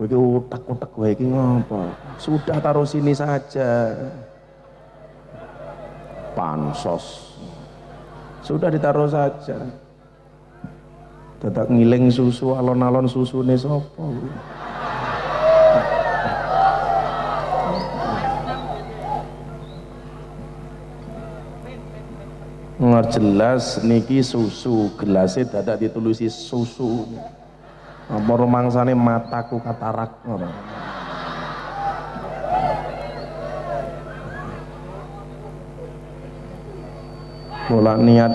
Kowe iki utak-utak kowe iki ngapa? Sudah taruh sini saja. Pansos. Sudah ditaruh saja. Tetap ngiling susu alon-alon susune kuwi? Nggak jelas niki susu gelasnya dadak ditulisi susu apa rumangsane mataku katarak ngono Mula niat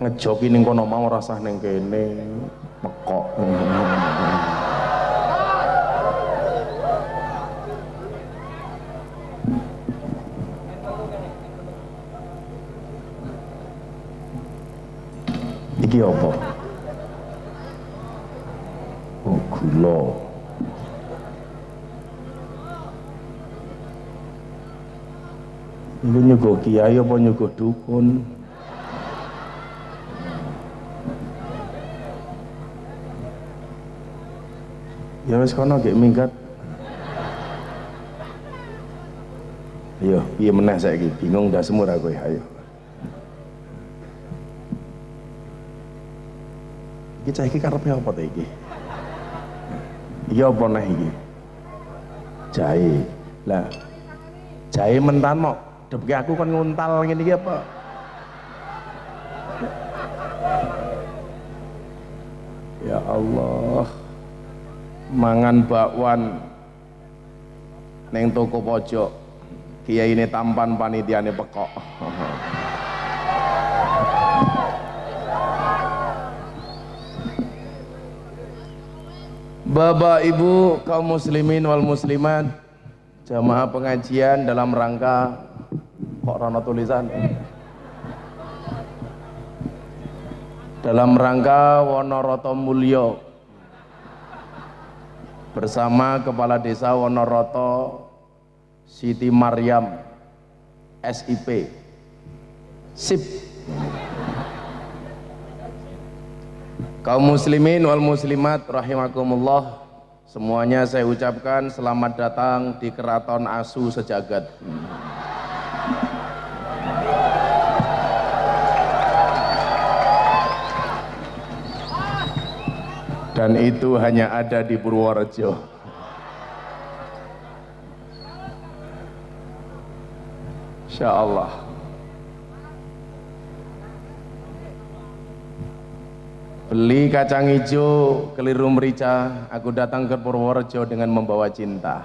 ngejoki ning kono mau rasah ning kene mekok Iki apa? Oh, gula. Iku nyugo kiai apa nyugo dukun? Ya wis kono gek minggat. Ayo, piye meneh saiki? Bingung dah semua aku ya, ayo. Iki cah iki karepe apa ta iki? Iki apa neh iki? Jahe. Lah. Jahe mentan mok. Depke aku kon nguntal ngene iki apa? Ya Allah. Mangan bakwan neng toko pojok. Kiai ini tampan panitiane pekok. Bapak Ibu kaum muslimin wal muslimat jamaah pengajian dalam rangka kok rono tulisan? Dalam rangka Wonoroto Mulyo bersama Kepala Desa Wonoroto Siti Maryam SIP SIP. Kaum muslimin wal muslimat rahimakumullah Semuanya saya ucapkan selamat datang di keraton asu sejagat Dan itu hanya ada di Purworejo Insya Allah Beli kacang hijau, keliru merica, aku datang ke Purworejo dengan membawa cinta.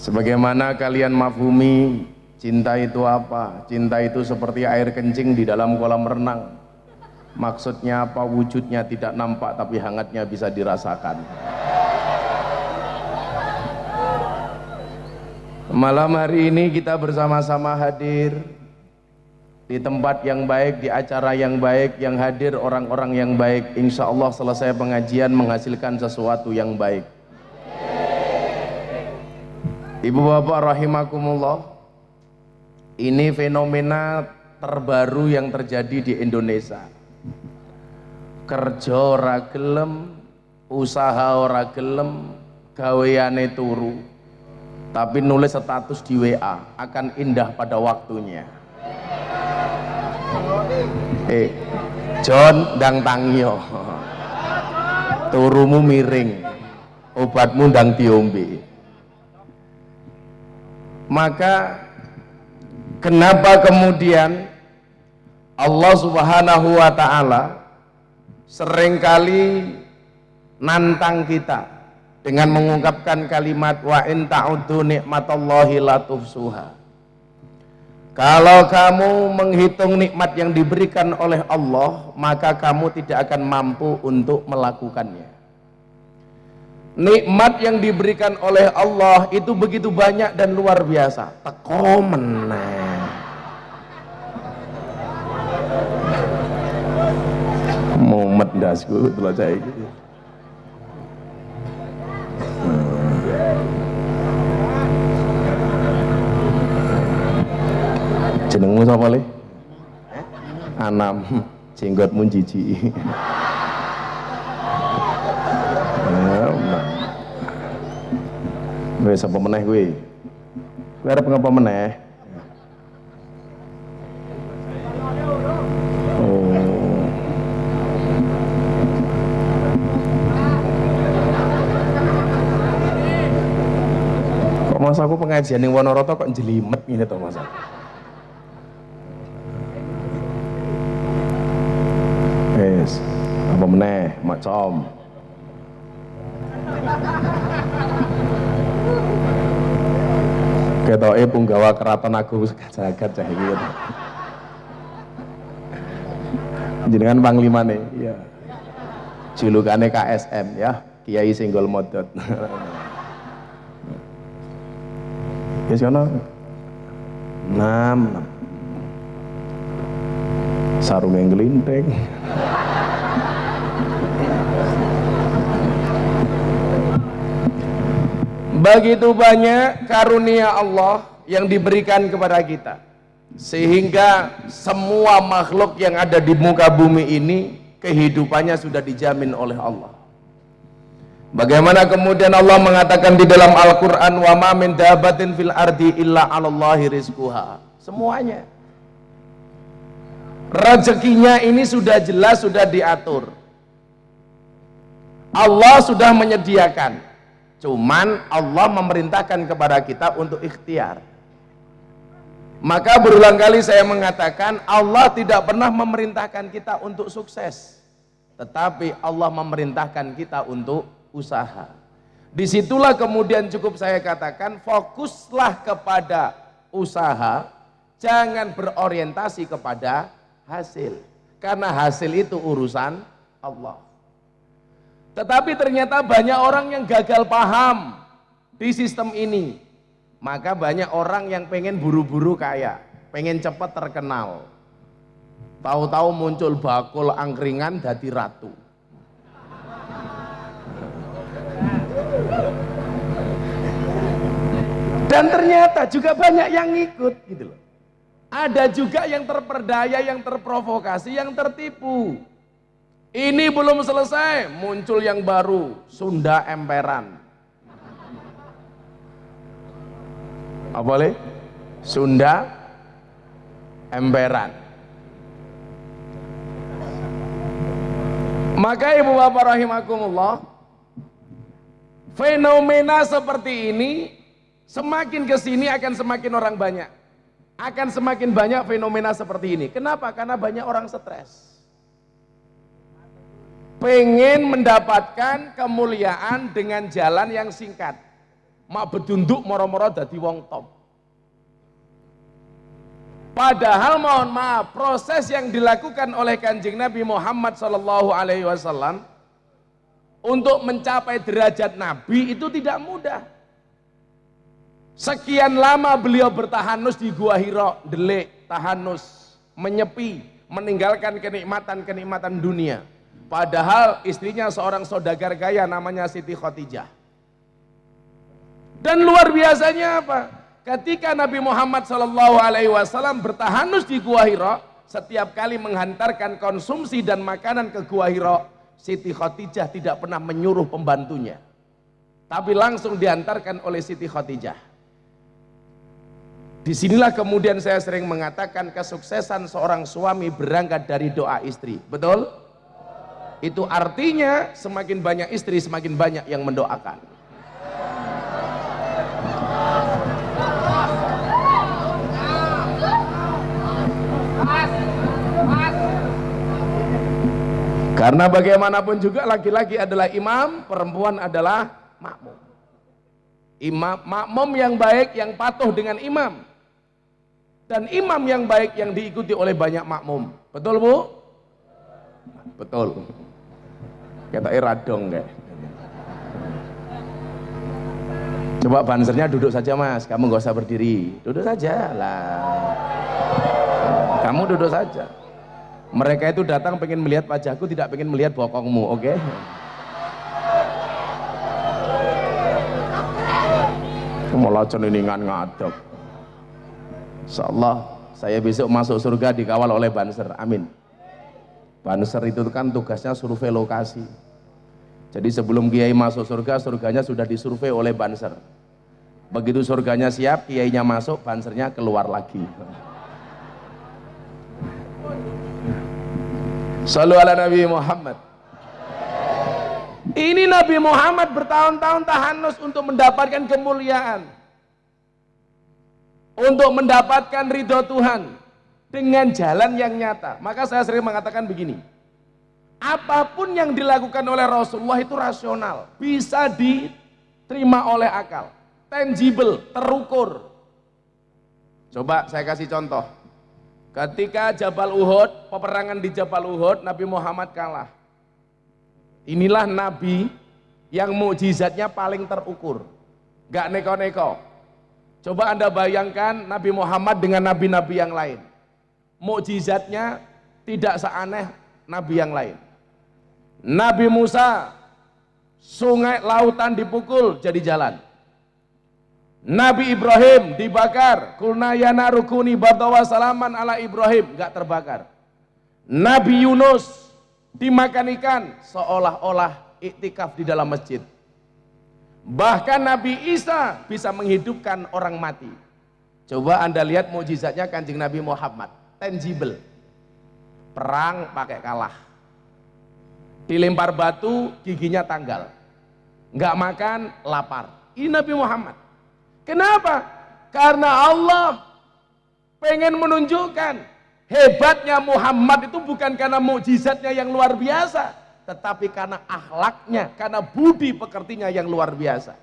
Sebagaimana kalian mafhumi, cinta itu apa? Cinta itu seperti air kencing di dalam kolam renang. Maksudnya apa? Wujudnya tidak nampak tapi hangatnya bisa dirasakan. Malam hari ini kita bersama-sama hadir di tempat yang baik, di acara yang baik, yang hadir orang-orang yang baik. Insya Allah selesai pengajian menghasilkan sesuatu yang baik. Ibu bapak rahimakumullah, ini fenomena terbaru yang terjadi di Indonesia. Kerja ora gelem, usaha ora gelem, gaweane turu. Tapi nulis status di WA akan indah pada waktunya. Eh, John ndang tangio. Turumu miring. Obatmu ndang diombe. Maka kenapa kemudian Allah Subhanahu wa taala sering kali nantang kita dengan mengungkapkan kalimat wa in ta'uddu nikmatallahi la tuhsuha. Kalau kamu menghitung nikmat yang diberikan oleh Allah, maka kamu tidak akan mampu untuk melakukannya. Nikmat yang diberikan oleh Allah itu begitu banyak dan luar biasa. Teko meneh. Mumet dasku telah saya gitu. jenengmu sapa le anam jenggotmu jijik Wis apa meneh kuwi? Kuwi arep ngapa meneh? Oh. Kok mas aku pengajian yang Wonoroto kok jelimet ini toh mas Wes, apa meneh, macam. Ketoke punggawa keraton agung jagat cah iki. Jenengan panglima nih ya julukannya KSM ya. Kiai Singgol Modot. Ya sono enam sarung yang Begitu banyak karunia Allah yang diberikan kepada kita. Sehingga semua makhluk yang ada di muka bumi ini kehidupannya sudah dijamin oleh Allah. Bagaimana kemudian Allah mengatakan di dalam Al-Qur'an wa ma min dabatin fil ardi illa 'alallahi rizquha. Semuanya. Rezekinya ini sudah jelas sudah diatur. Allah sudah menyediakan Cuman Allah memerintahkan kepada kita untuk ikhtiar. Maka berulang kali saya mengatakan Allah tidak pernah memerintahkan kita untuk sukses. Tetapi Allah memerintahkan kita untuk usaha. Di situlah kemudian cukup saya katakan fokuslah kepada usaha. Jangan berorientasi kepada hasil. Karena hasil itu urusan Allah. Tetapi ternyata banyak orang yang gagal paham di sistem ini. Maka banyak orang yang pengen buru-buru kaya, pengen cepat terkenal. Tahu-tahu muncul bakul angkringan jadi ratu. Dan ternyata juga banyak yang ngikut gitu loh. Ada juga yang terperdaya, yang terprovokasi, yang tertipu. Ini belum selesai, muncul yang baru, Sunda Emperan. Apa boleh? Sunda Emperan. Maka ibu bapak rahimakumullah, fenomena seperti ini semakin ke sini akan semakin orang banyak. Akan semakin banyak fenomena seperti ini. Kenapa? Karena banyak orang stres pengen mendapatkan kemuliaan dengan jalan yang singkat. Mak bedunduk moro-moro dadi wong top. Padahal mohon maaf proses yang dilakukan oleh kanjeng Nabi Muhammad Shallallahu Alaihi Wasallam untuk mencapai derajat Nabi itu tidak mudah. Sekian lama beliau bertahanus di Gua Hiro delik tahanus menyepi meninggalkan kenikmatan-kenikmatan dunia Padahal istrinya seorang saudagar kaya namanya Siti Khadijah. Dan luar biasanya apa? Ketika Nabi Muhammad Shallallahu Alaihi Wasallam bertahanus di Gua Hiro, setiap kali menghantarkan konsumsi dan makanan ke Gua Hiro, Siti Khadijah tidak pernah menyuruh pembantunya. Tapi langsung diantarkan oleh Siti Khadijah. Di sinilah kemudian saya sering mengatakan kesuksesan seorang suami berangkat dari doa istri. Betul? Itu artinya semakin banyak istri semakin banyak yang mendoakan. Karena bagaimanapun juga laki-laki adalah imam perempuan adalah makmum. Imam makmum yang baik yang patuh dengan imam. Dan imam yang baik yang diikuti oleh banyak makmum. Betul bu? betul Kata dong kayak. Coba bansernya duduk saja mas, kamu nggak usah berdiri, duduk saja lah. Kamu duduk saja. Mereka itu datang pengen melihat wajahku, tidak pengen melihat bokongmu, oke? Okay? Malah ceningan ngadep. Insyaallah saya besok masuk surga dikawal oleh Banser. Amin. Banser itu kan tugasnya survei lokasi. Jadi sebelum kiai masuk surga, surganya sudah disurvei oleh Banser. begitu surganya siap kiainya masuk bansernya keluar lagi Salu ala Nabi Muhammad ini Nabi Muhammad bertahun-tahun tahanus untuk mendapatkan kemuliaan untuk mendapatkan ridho Tuhan dengan jalan yang nyata maka saya sering mengatakan begini apa pun yang dilakukan oleh Rasulullah itu rasional bisa diterima oleh akal tangible, terukur. Coba saya kasih contoh. Ketika Jabal Uhud, peperangan di Jabal Uhud, Nabi Muhammad kalah. Inilah Nabi yang mukjizatnya paling terukur. Gak neko-neko. Coba Anda bayangkan Nabi Muhammad dengan nabi-nabi yang lain. Mukjizatnya tidak seaneh nabi yang lain. Nabi Musa, sungai lautan dipukul jadi jalan. Nabi Ibrahim dibakar. Kulna yana rukuni batawa salaman ala Ibrahim. Gak terbakar. Nabi Yunus dimakan ikan. Seolah-olah iktikaf di dalam masjid. Bahkan Nabi Isa bisa menghidupkan orang mati. Coba anda lihat mujizatnya kanjeng Nabi Muhammad. Tangible. Perang pakai kalah. Dilempar batu, giginya tanggal. Nggak makan, lapar. Ini Nabi Muhammad. Kenapa? Karena Allah pengen menunjukkan hebatnya Muhammad itu bukan karena mukjizatnya yang luar biasa, tetapi karena akhlaknya, karena budi pekertinya yang luar biasa.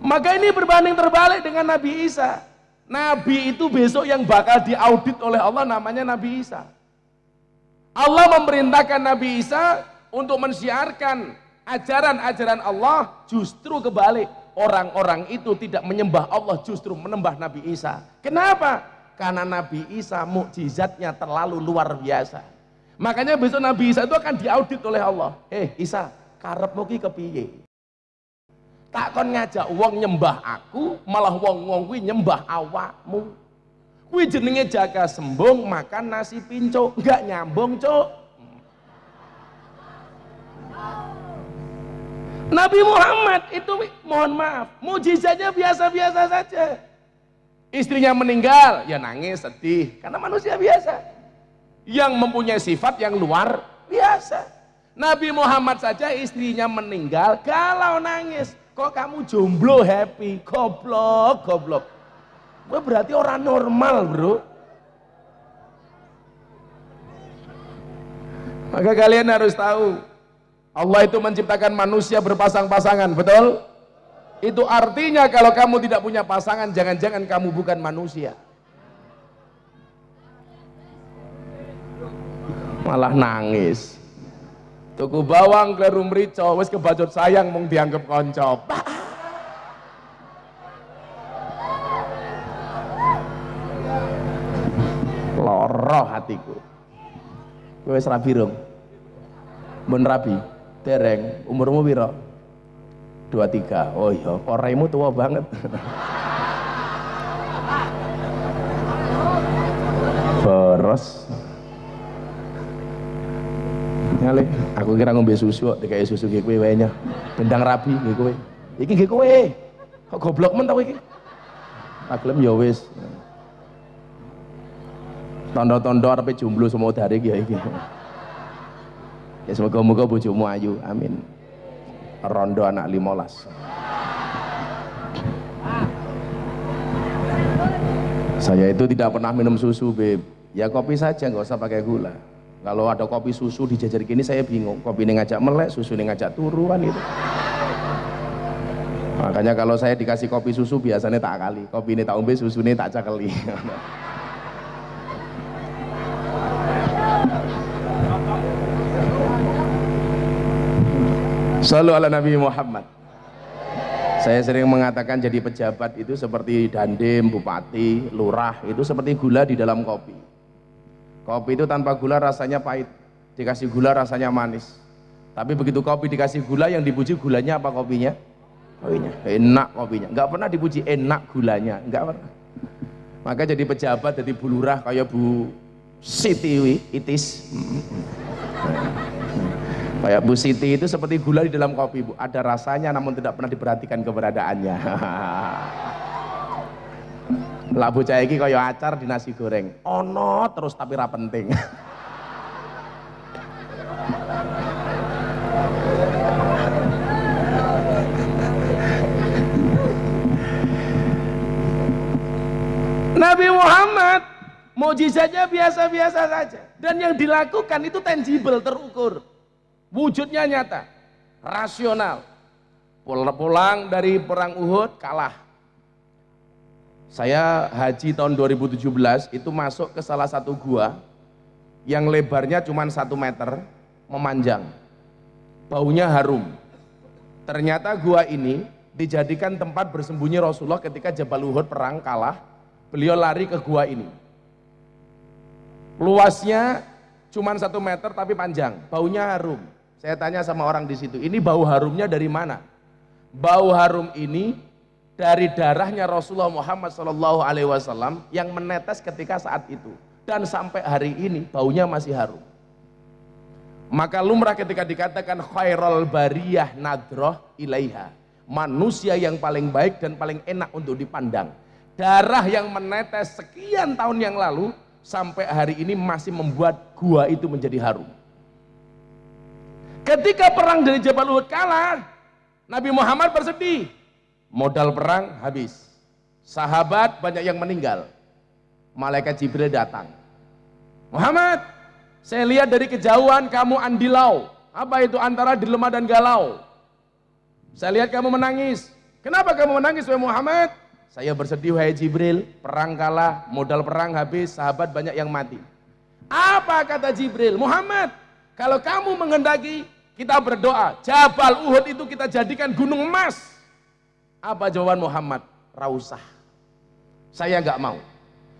Maka ini berbanding terbalik dengan Nabi Isa. Nabi itu besok yang bakal diaudit oleh Allah namanya Nabi Isa. Allah memerintahkan Nabi Isa untuk mensiarkan ajaran-ajaran Allah justru kebalik orang-orang itu tidak menyembah Allah justru menembah Nabi Isa. Kenapa? Karena Nabi Isa mukjizatnya terlalu luar biasa. Makanya besok Nabi Isa itu akan diaudit oleh Allah. Eh Isa, karep ki kepiye? Tak kon ngajak wong nyembah aku, malah wong-wong kuwi nyembah awakmu. Kuwi jenenge jaga sembung makan nasi pinco, enggak nyambung, Cuk. Nabi Muhammad itu mohon maaf, mujizatnya biasa-biasa saja. Istrinya meninggal, ya nangis, sedih, karena manusia biasa. Yang mempunyai sifat yang luar biasa. Nabi Muhammad saja istrinya meninggal, kalau nangis, kok kamu jomblo happy, goblok, goblok. Gue berarti orang normal bro. Maka kalian harus tahu, Allah itu menciptakan manusia berpasang-pasangan, betul? Itu artinya kalau kamu tidak punya pasangan, jangan-jangan kamu bukan manusia. Malah nangis. Tuku bawang ke rumrico, wis kebajut sayang mung dianggap konco. Loroh hatiku. Kowe wis rabi rom. Mun rabi. Dereng, umurmu piro? 23. Oh iya, koraimu tua banget. Boros. Nyale, aku kira ngombe susu kok dikai susu ki kowe wae Bendang rabi ki kowe. Iki ki kowe. Kok goblok men ta kowe iki? Tak gelem ya wis. Tondo-tondo arepe jomblo semua dari ki ya iki. Ya semoga-moga bojomu ayu. Amin. Rondo anak limolas. Saya itu tidak pernah minum susu, Beb. Ya kopi saja, nggak usah pakai gula. Kalau ada kopi susu dijajar gini saya bingung. Kopi ini ngajak melek, susu ini ngajak turuan itu. Makanya kalau saya dikasih kopi susu biasanya tak kali. Kopi ini tak umbe, susu ini tak cakeli. Selalu ala Nabi Muhammad. Saya sering mengatakan jadi pejabat itu seperti dandim, bupati, lurah, itu seperti gula di dalam kopi. Kopi itu tanpa gula rasanya pahit, dikasih gula rasanya manis. Tapi begitu kopi dikasih gula, yang dipuji gulanya apa kopinya? Kopinya, enak kopinya. Enggak pernah dipuji enak gulanya, enggak pernah. Maka jadi pejabat, jadi bulurah kayak Bu Siti Itis. Kayak Bu Siti itu seperti gula di dalam kopi, Bu. Ada rasanya namun tidak pernah diperhatikan keberadaannya. Lah bocah iki kaya acar di nasi goreng. Ono terus tapi ra penting. Nabi Muhammad mujizatnya biasa-biasa saja dan yang dilakukan itu tangible terukur wujudnya nyata rasional pulang dari perang Uhud kalah saya haji tahun 2017 itu masuk ke salah satu gua yang lebarnya cuma satu meter memanjang. Baunya harum. Ternyata gua ini dijadikan tempat bersembunyi Rasulullah ketika Jabal Uhud perang kalah. Beliau lari ke gua ini. Luasnya cuma satu meter tapi panjang. Baunya harum. Saya tanya sama orang di situ ini bau harumnya dari mana? Bau harum ini dari darahnya Rasulullah Muhammad Wasallam yang menetes ketika saat itu dan sampai hari ini baunya masih harum. Maka lumrah ketika dikatakan khairul bariyah nadroh ilaiha. Manusia yang paling baik dan paling enak untuk dipandang. Darah yang menetes sekian tahun yang lalu sampai hari ini masih membuat gua itu menjadi harum. Ketika perang dari Jabal Uhud kalah, Nabi Muhammad bersedih modal perang habis. Sahabat banyak yang meninggal. Malaikat Jibril datang. Muhammad saya lihat dari kejauhan kamu andilau. Apa itu antara dilema dan galau? Saya lihat kamu menangis. Kenapa kamu menangis wahai Muhammad? Saya bersedih wahai Jibril. Perang kalah modal perang habis sahabat banyak yang mati. Apa kata Jibril? Muhammad kalau kamu menghendaki kita berdoa. Jabal Uhud itu kita jadikan gunung emas apa jawaban Muhammad? Rausah. Saya nggak mau.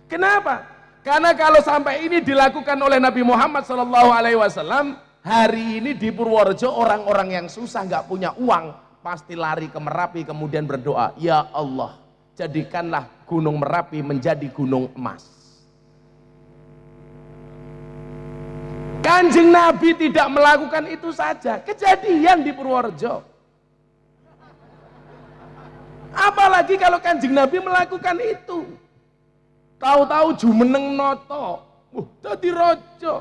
Kenapa? Karena kalau sampai ini dilakukan oleh Nabi Muhammad Shallallahu Alaihi Wasallam, hari ini di Purworejo orang-orang yang susah nggak punya uang pasti lari ke Merapi kemudian berdoa, ya Allah jadikanlah Gunung Merapi menjadi gunung emas. Kanjeng Nabi tidak melakukan itu saja, kejadian di Purworejo. Apalagi kalau kanjeng Nabi melakukan itu. Tahu-tahu jumeneng noto. Uh, jadi rojo.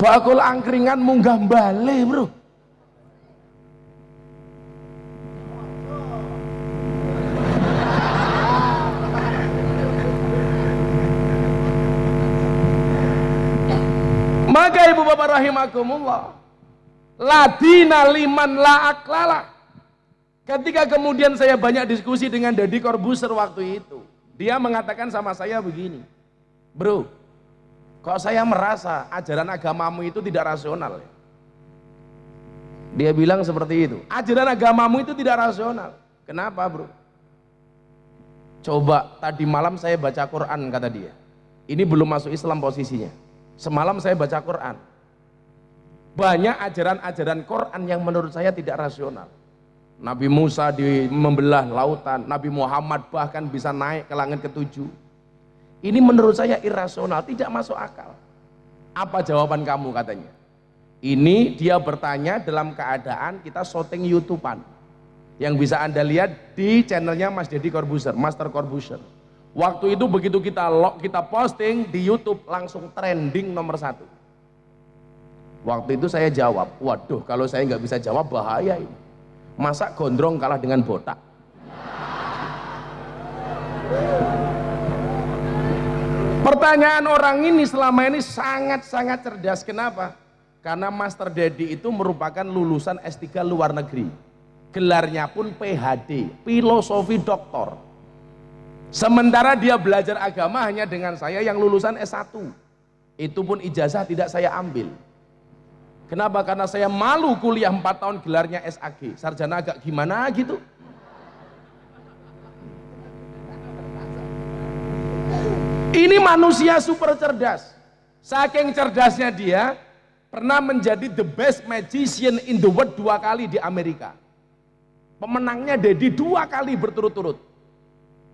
Bakul angkringan munggah bale bro. Maka ibu bapak rahimakumullah ladina liman la aklala. Ketika kemudian saya banyak diskusi dengan Deddy Corbuzier waktu itu, dia mengatakan sama saya begini, bro, kok saya merasa ajaran agamamu itu tidak rasional ya? Dia bilang seperti itu, ajaran agamamu itu tidak rasional. Kenapa bro? Coba tadi malam saya baca Quran kata dia. Ini belum masuk Islam posisinya. Semalam saya baca Quran banyak ajaran-ajaran Quran yang menurut saya tidak rasional. Nabi Musa di membelah lautan, Nabi Muhammad bahkan bisa naik ke langit ketujuh. Ini menurut saya irasional, tidak masuk akal. Apa jawaban kamu katanya? Ini dia bertanya dalam keadaan kita syuting YouTubean. Yang bisa Anda lihat di channelnya Mas Deddy Corbuzier, Master Corbuzier. Waktu itu begitu kita kita posting di YouTube langsung trending nomor satu Waktu itu saya jawab, waduh kalau saya nggak bisa jawab bahaya ini. Masa gondrong kalah dengan botak? Pertanyaan orang ini selama ini sangat-sangat cerdas. Kenapa? Karena Master Dedi itu merupakan lulusan S3 luar negeri. Gelarnya pun PhD, filosofi doktor. Sementara dia belajar agama hanya dengan saya yang lulusan S1. Itu pun ijazah tidak saya ambil. Kenapa? Karena saya malu kuliah 4 tahun gelarnya SAG, sarjana agak gimana gitu. Ini manusia super cerdas. Saking cerdasnya dia, pernah menjadi the best magician in the world dua kali di Amerika. Pemenangnya Dedi dua kali berturut-turut.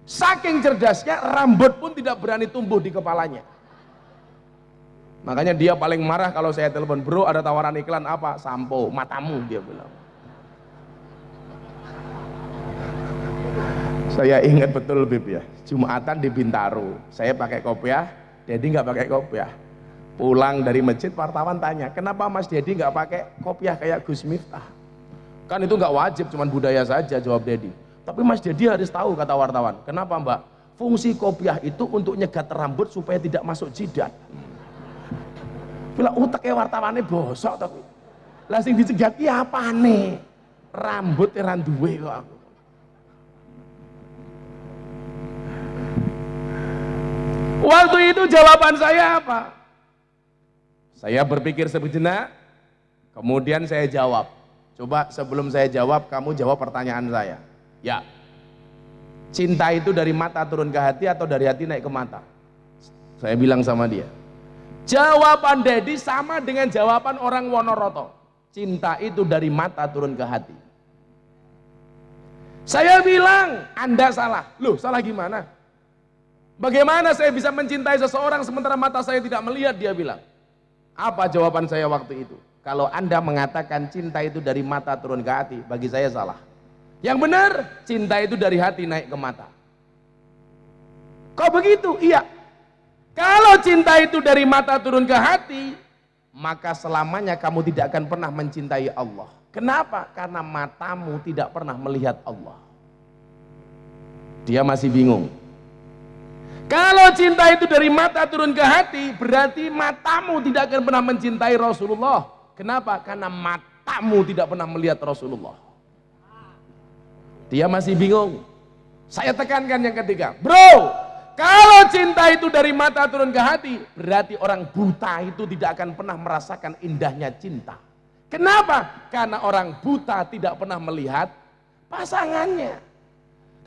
Saking cerdasnya, rambut pun tidak berani tumbuh di kepalanya. Makanya dia paling marah kalau saya telepon, bro ada tawaran iklan apa? Sampo, matamu dia bilang. Saya ingat betul Bib ya, Jumatan di Bintaro, saya pakai kopiah, Dedi nggak pakai kopiah. Pulang dari masjid, wartawan tanya, kenapa Mas Dedi nggak pakai kopiah kayak Gus Miftah? Kan itu nggak wajib, cuman budaya saja, jawab Dedi. Tapi Mas Dedi harus tahu, kata wartawan. Kenapa Mbak? Fungsi kopiah itu untuk nyegat rambut supaya tidak masuk jidat. Bila uteknya wartawannya bosok tapi. Lah sing dicegat iya nih Rambut eran duwe kok aku. Waktu itu jawaban saya apa? Saya berpikir sejenak, kemudian saya jawab. Coba sebelum saya jawab, kamu jawab pertanyaan saya. Ya, cinta itu dari mata turun ke hati atau dari hati naik ke mata? Saya bilang sama dia, Jawaban Dedi sama dengan jawaban orang Wonoroto. Cinta itu dari mata turun ke hati. Saya bilang, Anda salah. Loh, salah gimana? Bagaimana saya bisa mencintai seseorang sementara mata saya tidak melihat, dia bilang. Apa jawaban saya waktu itu? Kalau Anda mengatakan cinta itu dari mata turun ke hati, bagi saya salah. Yang benar, cinta itu dari hati naik ke mata. Kok begitu? Iya, kalau cinta itu dari mata turun ke hati, maka selamanya kamu tidak akan pernah mencintai Allah. Kenapa? Karena matamu tidak pernah melihat Allah. Dia masih bingung. Kalau cinta itu dari mata turun ke hati, berarti matamu tidak akan pernah mencintai Rasulullah. Kenapa? Karena matamu tidak pernah melihat Rasulullah. Dia masih bingung. Saya tekankan yang ketiga, bro, kalau cinta itu dari mata turun ke hati, berarti orang buta itu tidak akan pernah merasakan indahnya cinta. Kenapa? Karena orang buta tidak pernah melihat pasangannya.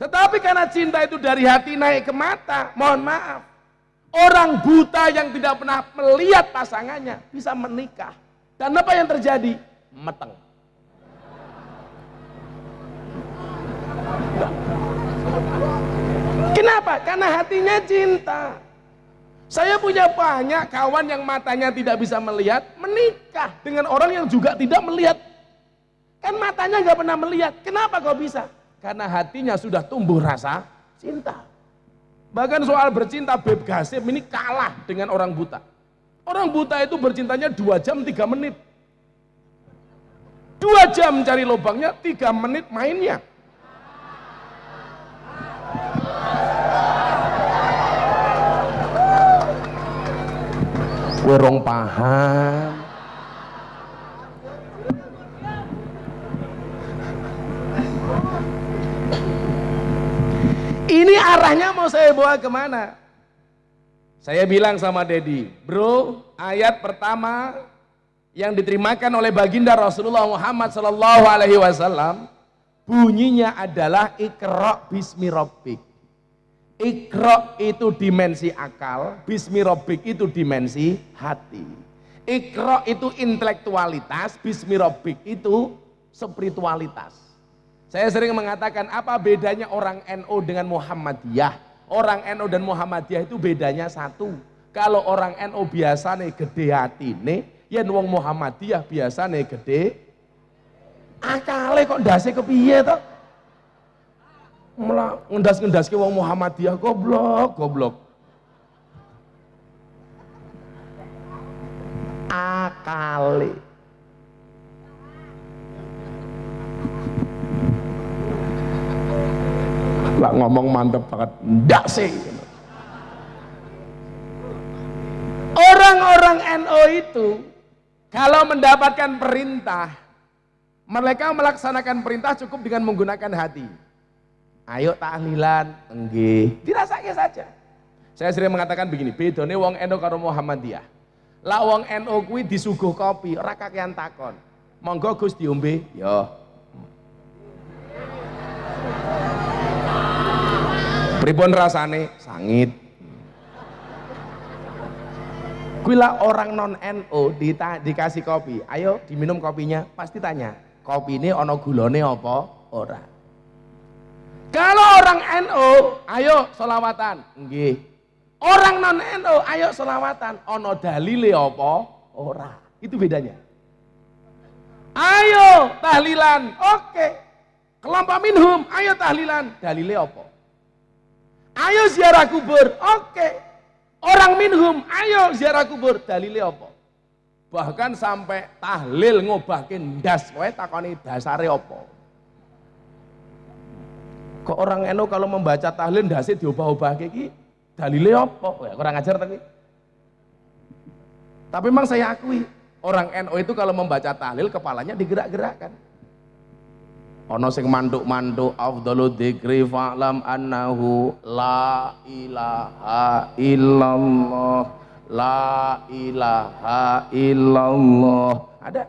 Tetapi karena cinta itu dari hati naik ke mata, mohon maaf. Orang buta yang tidak pernah melihat pasangannya bisa menikah. Dan apa yang terjadi? Meteng. Kenapa? Karena hatinya cinta. Saya punya banyak kawan yang matanya tidak bisa melihat, menikah dengan orang yang juga tidak melihat. Kan matanya nggak pernah melihat. Kenapa kok bisa? Karena hatinya sudah tumbuh rasa cinta. Bahkan soal bercinta Beb Gasim ini kalah dengan orang buta. Orang buta itu bercintanya dua jam tiga menit. Dua jam cari lubangnya, tiga menit mainnya. Kowe rong paham. Ini arahnya mau saya bawa ke mana? Saya bilang sama Dedi bro ayat pertama yang diterimakan oleh baginda Rasulullah Muhammad Sallallahu Alaihi Wasallam bunyinya adalah ikra bismi rabbik Ikro itu dimensi akal, bismi robik itu dimensi hati. Ikro itu intelektualitas, bismi robik itu spiritualitas. Saya sering mengatakan apa bedanya orang NU dengan Muhammadiyah. Orang NU dan Muhammadiyah itu bedanya satu. Kalau orang NU biasa nih gede hati nih, ya wong Muhammadiyah biasa nih gede akale kok dasi kepiye toh? Malah ngendas-ngendas ke wong Muhammadiyah goblok, goblok. Akali. Lah ngomong mantep banget, ndak sih. Orang-orang NO itu kalau mendapatkan perintah, mereka melaksanakan perintah cukup dengan menggunakan hati. Ayo tahlilan, enggih. Dirasake saja. Saya sering mengatakan begini, bedone wong NU karo Muhammadiyah. Lah wong NU kuwi disuguh kopi, ora kakean takon. Monggo Gus diombe, yo. Pripun rasane? Sangit. Kuwi lah orang non NU di, dikasih kopi, ayo diminum kopinya, pasti tanya, kopi ini ono gulone apa? Ora. Kalau orang NU, ayo solawatan. Nggih. Orang non NU ayo selawatan, ono dalile apa? Ora. Itu bedanya. Ayo tahlilan, oke. Kelompok minhum, ayo tahlilan, dalile apa? Ayo ziarah kubur, oke. Orang minhum, ayo ziarah kubur, dalile apa? Bahkan sampai tahlil ngobahin das, kowe takoni dasare apa? Kok orang NU kalau membaca tahlil dasi diubah-ubah iki dalile apa? Ya, kurang ajar tapi. Tapi memang saya akui, orang NU itu kalau membaca tahlil kepalanya digerak-gerakkan. Ono sing manduk-manduk afdalu dzikri fa'lam annahu la ilaha illallah la ilaha illallah. Ada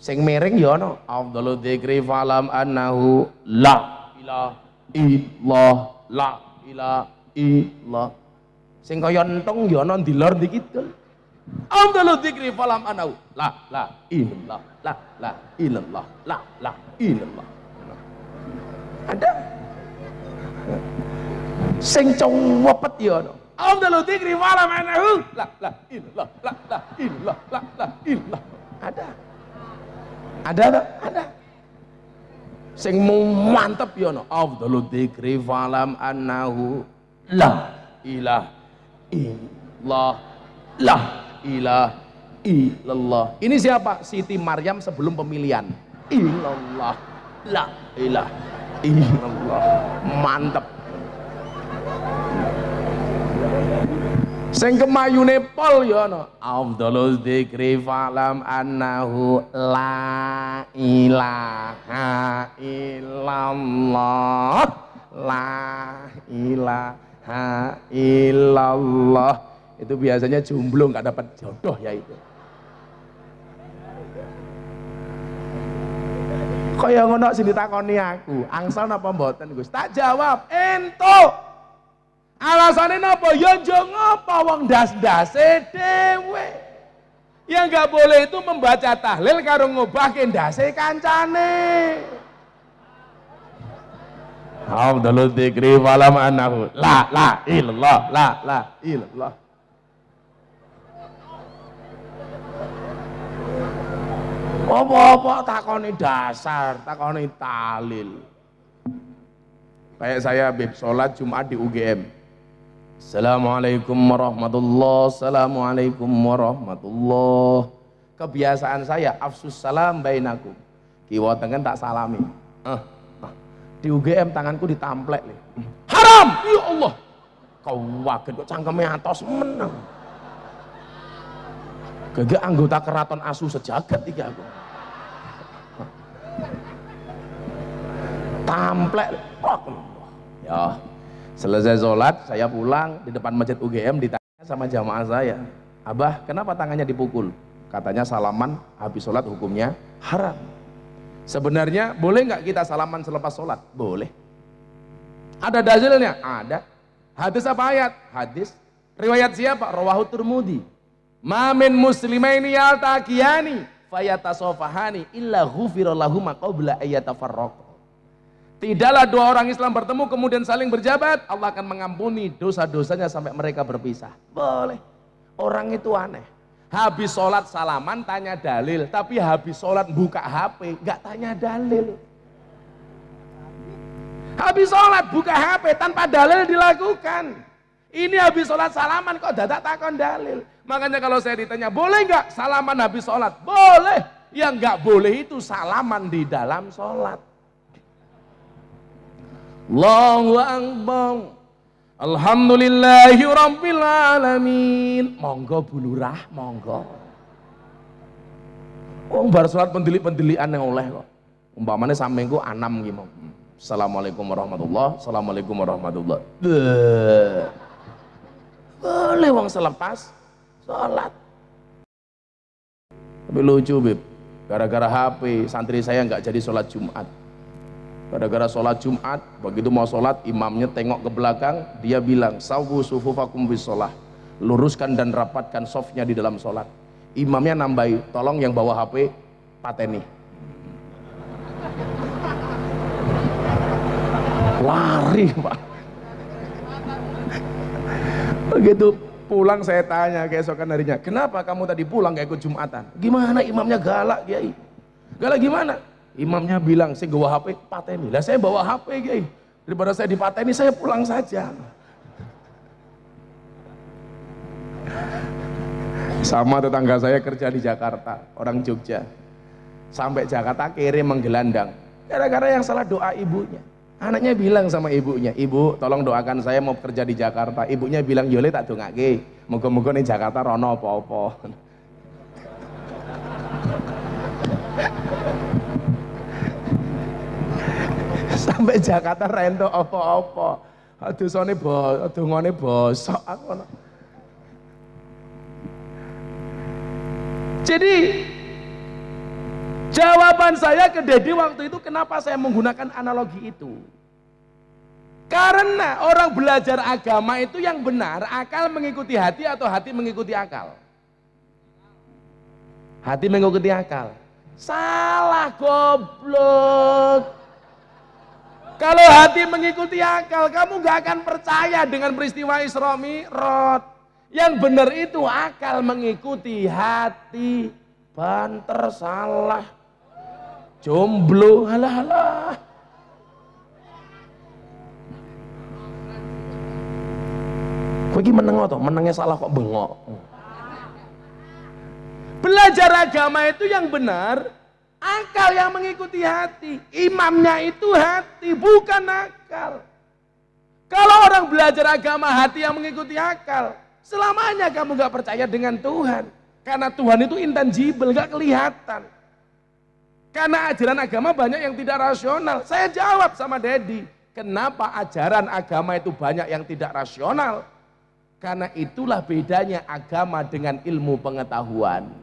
sing miring ya ono afdalu dzikri fa'lam annahu la ilaha illallah la ilaha illallah. Sing kaya entung ya ono ndilor dikit. Afdalu dzikri falam anau. La la illallah. La la illallah. La la illallah. Ada sing cowopet ya ono. Afdalu dzikri falam anau. La la illallah. La la illallah. La la illallah. Ada. Ada tak? Ada. Sing mantep ya ono. Afdalu dzikri falam annahu la ilah illallah. La ilah illallah. Ini siapa? Siti Maryam sebelum pemilihan. Ilallah. La ilah illallah. Mantep. Sing kemayune pol ya ana. Afdhalul dzikri fa'lam annahu la ilaha illallah. La ilaha illallah. Itu biasanya jomblo nggak dapat jodoh ya itu. Kaya ngono sing ditakoni aku. Angsal napa mboten Gus? Tak jawab. Ento alasannya napa ya njo ngapa wong das-dase dhewe yang nggak boleh itu membaca tahlil karo ngubah ndase kancane Alhamdulillah dzikri walam anahu la la illallah la la illallah Apa-apa takoni dasar, takoni talil. Kayak saya bib sholat Jumat di UGM. Assalamualaikum warahmatullah, Assalamualaikum warahmatullah. Kebiasaan saya afsus salam bainakum. Kiwa tengen tak salami. Uh, uh. Di UGM tanganku ditamplek. Haram! Ya Allah! Kau waget kok cangkemnya atos menang. Gagak anggota keraton asu sejagat tiga aku. Tamplek. Ya, selesai sholat saya pulang di depan masjid UGM ditanya sama jamaah saya. Abah, kenapa tangannya dipukul? Katanya salaman habis sholat hukumnya haram. Sebenarnya boleh nggak kita salaman selepas sholat? Boleh. Ada dalilnya? Ada. Hadis apa ayat? Hadis. Riwayat siapa? Rawahu Turmudi. Mamin muslimaini yaltaqiyani fayatasofahani illa ghufira lahum qabla ayyatafarraq. Tidaklah dua orang Islam bertemu kemudian saling berjabat, Allah akan mengampuni dosa-dosanya sampai mereka berpisah. Boleh. Orang itu aneh. Habis sholat salaman tanya dalil, tapi habis sholat buka HP, nggak tanya dalil. Habis sholat buka HP tanpa dalil dilakukan. Ini habis sholat salaman kok dadak takon dalil. Makanya kalau saya ditanya, boleh nggak salaman habis sholat? Boleh. Yang nggak boleh itu salaman di dalam sholat. Allahu Akbar. Alhamdulillahi Rabbil Alamin. Monggo bulurah, monggo. Wong bar salat pendelik-pendelikan yang oleh kok. Umpamane sampeengku anam ki mau. Assalamualaikum warahmatullah. Assalamualaikum warahmatullah. Boleh wong selepas salat. Tapi lucu, Bib. Gara-gara HP, santri saya nggak jadi sholat Jumat gara-gara sholat Jumat begitu mau sholat imamnya tengok ke belakang dia bilang sawu sufufakum bis sholat luruskan dan rapatkan softnya di dalam sholat imamnya nambahi tolong yang bawa HP pateni lari pak Begitu pulang saya tanya keesokan harinya, kenapa kamu tadi pulang gak ikut Jumatan? Gimana imamnya galak Kiai? Galak gimana? Imamnya bilang, saya bawa HP pateni. Lah saya bawa HP Kiai. Daripada saya dipateni, saya pulang saja. Sama tetangga saya kerja di Jakarta, orang Jogja. Sampai Jakarta kirim menggelandang. Gara-gara yang salah doa ibunya. Anaknya bilang sama ibunya, ibu tolong doakan saya mau kerja di Jakarta. Ibunya bilang, yole tak dongake. Moga-moga nih Jakarta rono apa-apa. Sampai Jakarta rento apa-apa. Aduh sone bos, aduh ngone bosok aku. Jadi Jawaban saya ke Dedi waktu itu kenapa saya menggunakan analogi itu. Karena orang belajar agama itu yang benar, akal mengikuti hati atau hati mengikuti akal? Hati mengikuti akal. Salah goblok. Kalau hati mengikuti akal, kamu gak akan percaya dengan peristiwa Isra Mi'raj. Yang benar itu akal mengikuti hati. Banter salah jomblo halah halah Kowe iki meneng to, menengnya salah kok bengok. Belajar agama itu yang benar, akal yang mengikuti hati. Imamnya itu hati, bukan akal. Kalau orang belajar agama hati yang mengikuti akal, selamanya kamu gak percaya dengan Tuhan. Karena Tuhan itu intangible, gak kelihatan. Karena ajaran agama banyak yang tidak rasional. Saya jawab sama Dedi, kenapa ajaran agama itu banyak yang tidak rasional? Karena itulah bedanya agama dengan ilmu pengetahuan.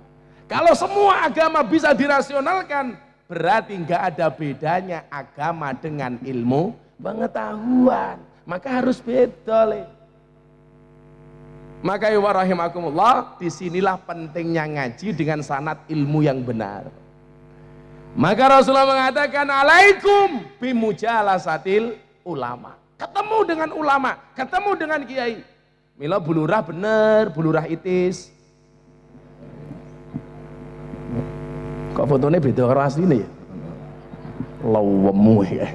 Kalau semua agama bisa dirasionalkan, berarti nggak ada bedanya agama dengan ilmu pengetahuan. Maka harus beda. Le. Maka ya rahimakumullah, di sinilah pentingnya ngaji dengan sanat ilmu yang benar. Maka Rasulullah mengatakan alaikum bimujalasatil ulama. Ketemu dengan ulama, ketemu dengan kiai. Mila bulurah bener, bulurah itis. Kok fotonya beda keras ini ya? Lawemu ya.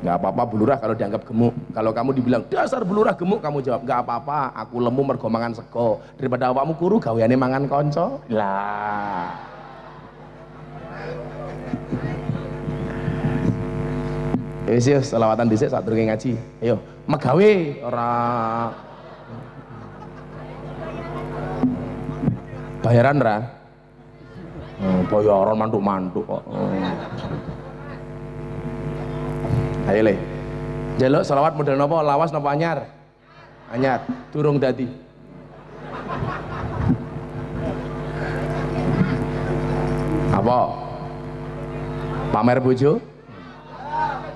Gak apa-apa bulurah kalau dianggap gemuk. Kalau kamu dibilang dasar bulurah gemuk, kamu jawab gak apa-apa. Aku lemu mergo mangan sego. Daripada awakmu kuru gaweane mangan konco. Lah. Wis ya selawatan dhisik saat durunge ngaji. Ayo, megawe ora bayaran ra? Hmm, bayaran mantuk-mantuk kok. Hmm. Ayo le. Jaluk selawat model nopo? Lawas nopo anyar? Anyar, durung dadi. Apa? Pamer bojo?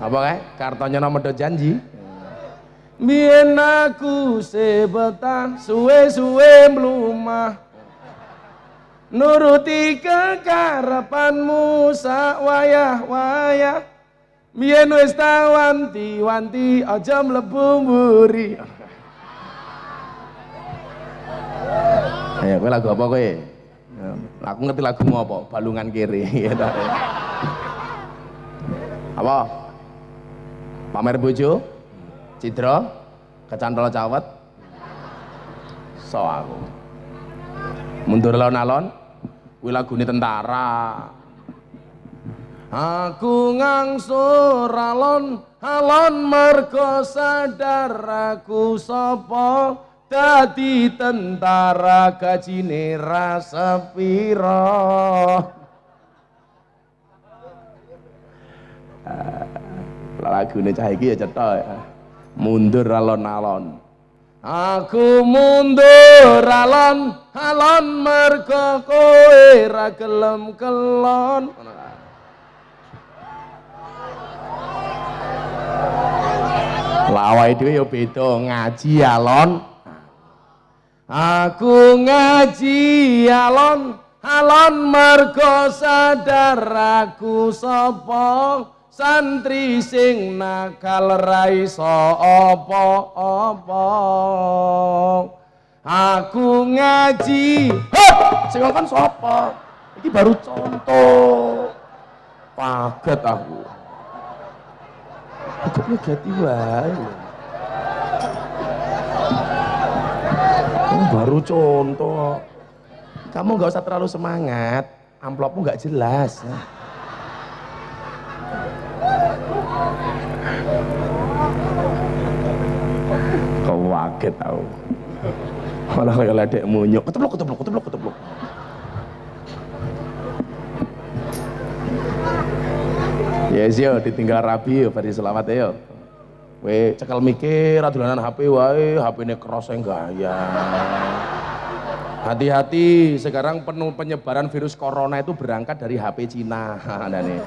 apa kae kartonya nomor janji Mien aku sebetah suwe-suwe mlumah Nuruti kekarepanmu sak wayah-wayah Mien wis wanti-wanti aja mlebu mburi Ayo kowe lagu apa kowe? Aku ngerti lagu apa? Balungan kiri. apa? pamer bojo cidra kecantol cawet so aku mundur alon-alon kuwi lagune tentara aku ngangsur alon alon mergo sadar aku sapa dadi tentara gajine ra sepira lagune cah iki ya cetha ya. Mundur alon-alon. Aku mundur alon alon mergo kowe ra gelem kelon. Lawai dhewe ya beda ngaji alon. Aku ngaji alon alon mergo sadar aku sapa santri sing nakal raiso apa-apa. Aku ngaji. Hop sing kan sapa? Iki baru contoh. Paget aku. Kok ngegeti wae? Baru contoh. Kamu nggak usah terlalu semangat. Amplopmu nggak jelas kau waget tau malah kayak ledek munyuk keteblok keteblok keteblok keteblok Yes yo ditinggal rabi yo pada selamat yo. We cekal mikir adulanan HP wae, HP ini keros gaya. Hati-hati, sekarang penuh penyebaran virus corona itu berangkat dari HP Cina. Nih.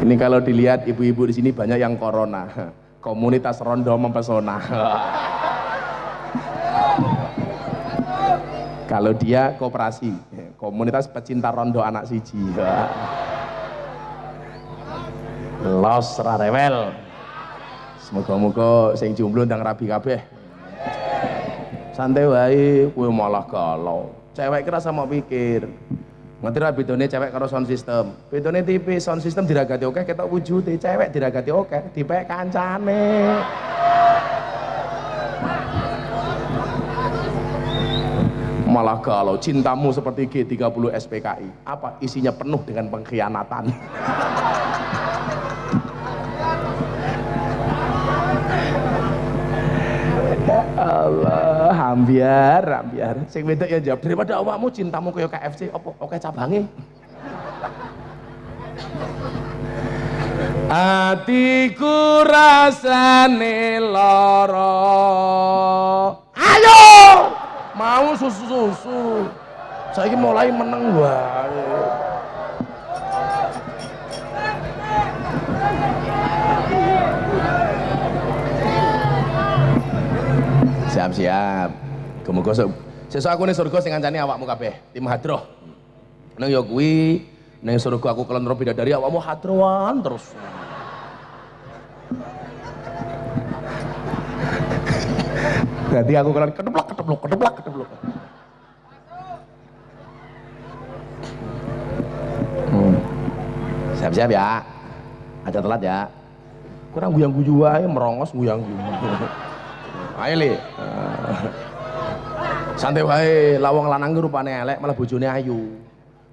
Ini kalau dilihat ibu-ibu di sini banyak yang corona. Komunitas rondo mempesona. kalau dia kooperasi, komunitas pecinta rondo anak siji. Los rarewel. Semoga-moga sing jomblo ndang rabi kabeh. Santai wae, kowe malah galau. Cewek kira sama pikir. Ngerti ra bedone cewek karo sound system. Bedone tipis, sound system diragati oke ketok wujude, cewek diragati oke dipek kancane. Malah galau cintamu seperti G30 SPKI. Apa isinya penuh dengan pengkhianatan. Allah, hambiar, hambiar. Sing wedok ya jawab daripada awakmu cintamu kaya KFC opo oke cabange. Atiku rasane lara. Ayo! Mau susu-susu. Saiki mulai meneng wae. Siap-siap. Kemuga sesuk aku ning surga sing ngancani awakmu kabeh, tim hadroh. Nang ya kuwi ning surga aku kelentro bidadari awakmu hadroan terus. Jadi aku kalian kedeblok kedeblok kedeblok kedeblok. Hmm. Siap-siap ya. Ada telat ya. Kurang guyang guyu aja merongos guyang guyu. Ayo li. Santai wae, lawang lanang rupane elek malah bojone ayu.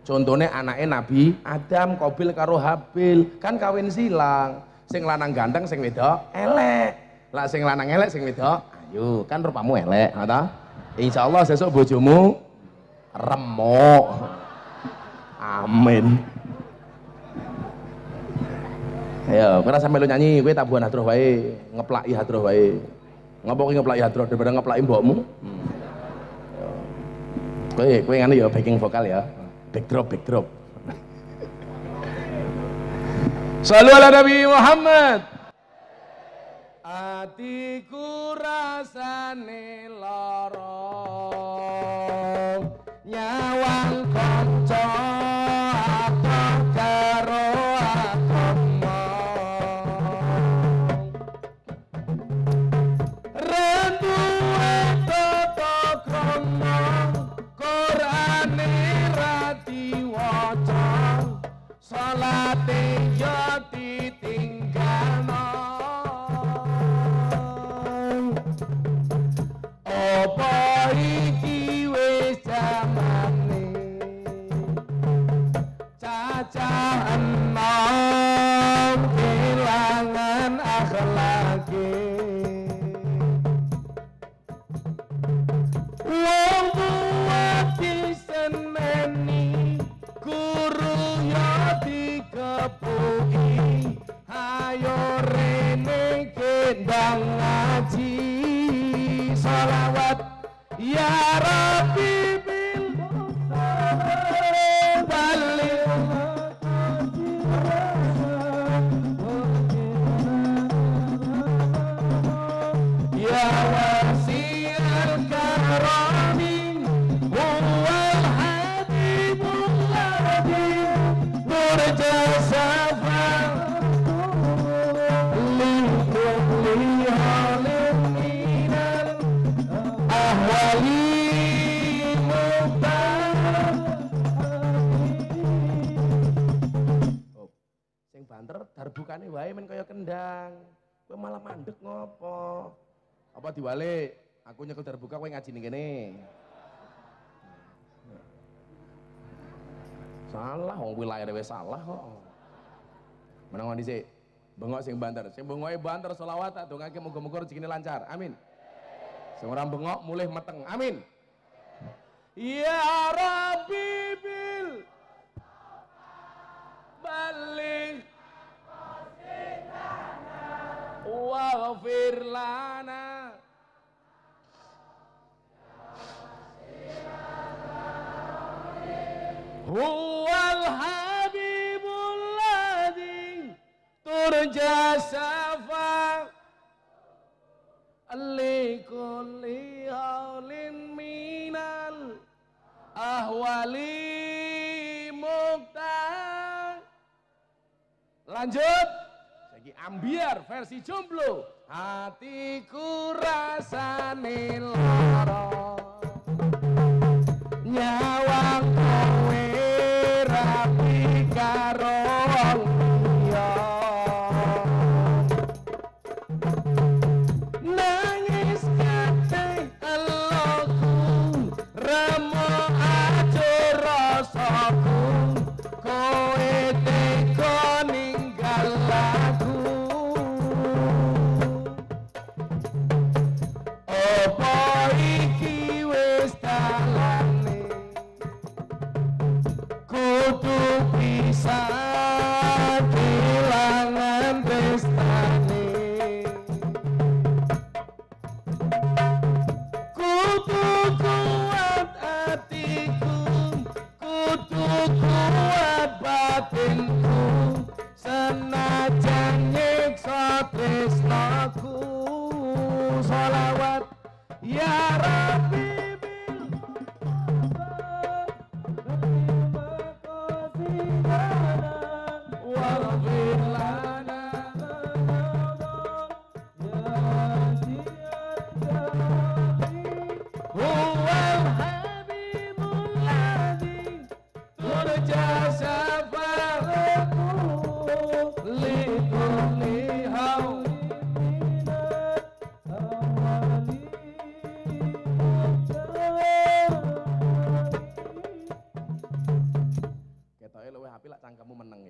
Contohnya anaknya Nabi Adam, Kobil karo Habil, kan kawin silang. Sing lanang ganteng, sing wedok elek. Lah sing lanang elek, sing wedok ayu. Kan rupamu elek, ngono Insya Allah sesuk bojomu remuk. Amin. Ayo, kira sampe lu nyanyi, gue tabuhan hadroh wae, ngeplaki hadroh wae. Ngopo ki ngeplaki hadroh daripada ngeplaki mbokmu? Kowe kowe ngene ya backing vokal ya. Backdrop backdrop. Salu ala Nabi Muhammad. Atiku rasane lara nyawang kanca ahwali जाते apa diwalik aku nyekel darbuka kowe ngaji ning kene. Salah wong wilayah wis salah kok. Menang sih bengok sing banter. Sing bengoke banter selawat tak dongake muga-muga rezekine lancar. Amin. Sing ora bengok mulih meteng. Amin. Ya rabbi bil balik. Waghfir lana huwal habibul turja safa likulli haulin minal ahwali mukta lanjut. Lagi ambiar versi jomblo. Hatiku rasane lara. Nyawang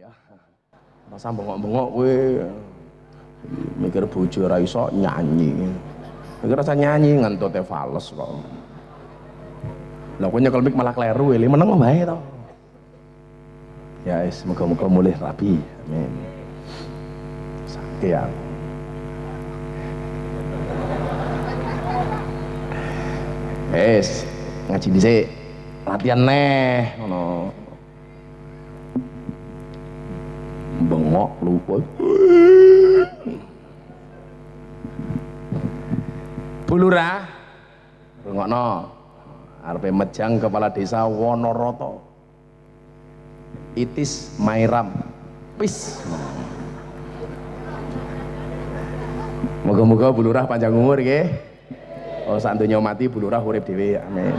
ya. Rasa bengok-bengok kowe mikir bojo ora iso nyanyi. Mikir rasa nyanyi ngentute fales kok. Lah kowe nyekel mik malah kleru eli meneng wae to. Ya wis muga-muga mulih rapi. Amin. Sakit ya. Wis ngaji dhisik. Latihan neh ngono. Bengok lupa. Bulurah rungokno arepe mejang kepala desa Wonoroto Itis Mairam Pis Moga-moga bulurah panjang umur nggih. Oh santunya mati bulurah urip dhewe. Amin.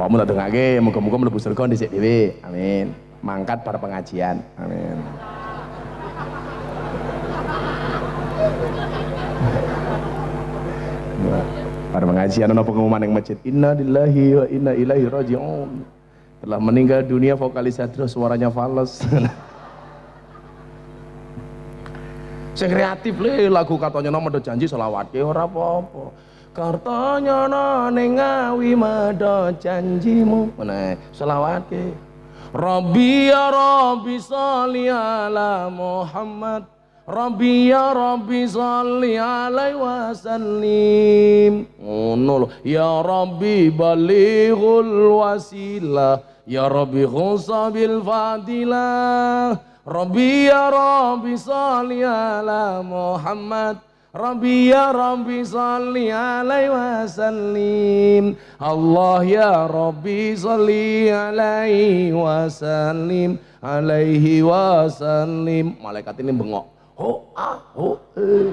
Awakmu tak dengake moga-moga mlebu surga dhisik dhewe. Amin. Mangkat para pengajian. Amin. Para pengajian ana pengumuman yang masjid. Inna lillahi wa inna ilaihi raji'un. Telah meninggal dunia vokalis Sadro suaranya fals. Saya kreatif le lagu katanya ada janji selawat ke ora apa-apa. Kartanya ning ngawi mada janjimu. Mana selawat ke. Rabbi ya Rabbi salli ala Muhammad. Rabbi ya Rabbi salli alaihi wasallim. Ngono lho. Ya Rabbi balighul wasilah. Ya Rabbi khusa bil fadilah. Rabbi ya Rabbi salli ala Muhammad. Rabbi ya Rabbi salli alaihi wa sallim. Allah ya Rabbi salli alaihi wa alaihi wa malaikat ini bengok. Ho ah ho eh.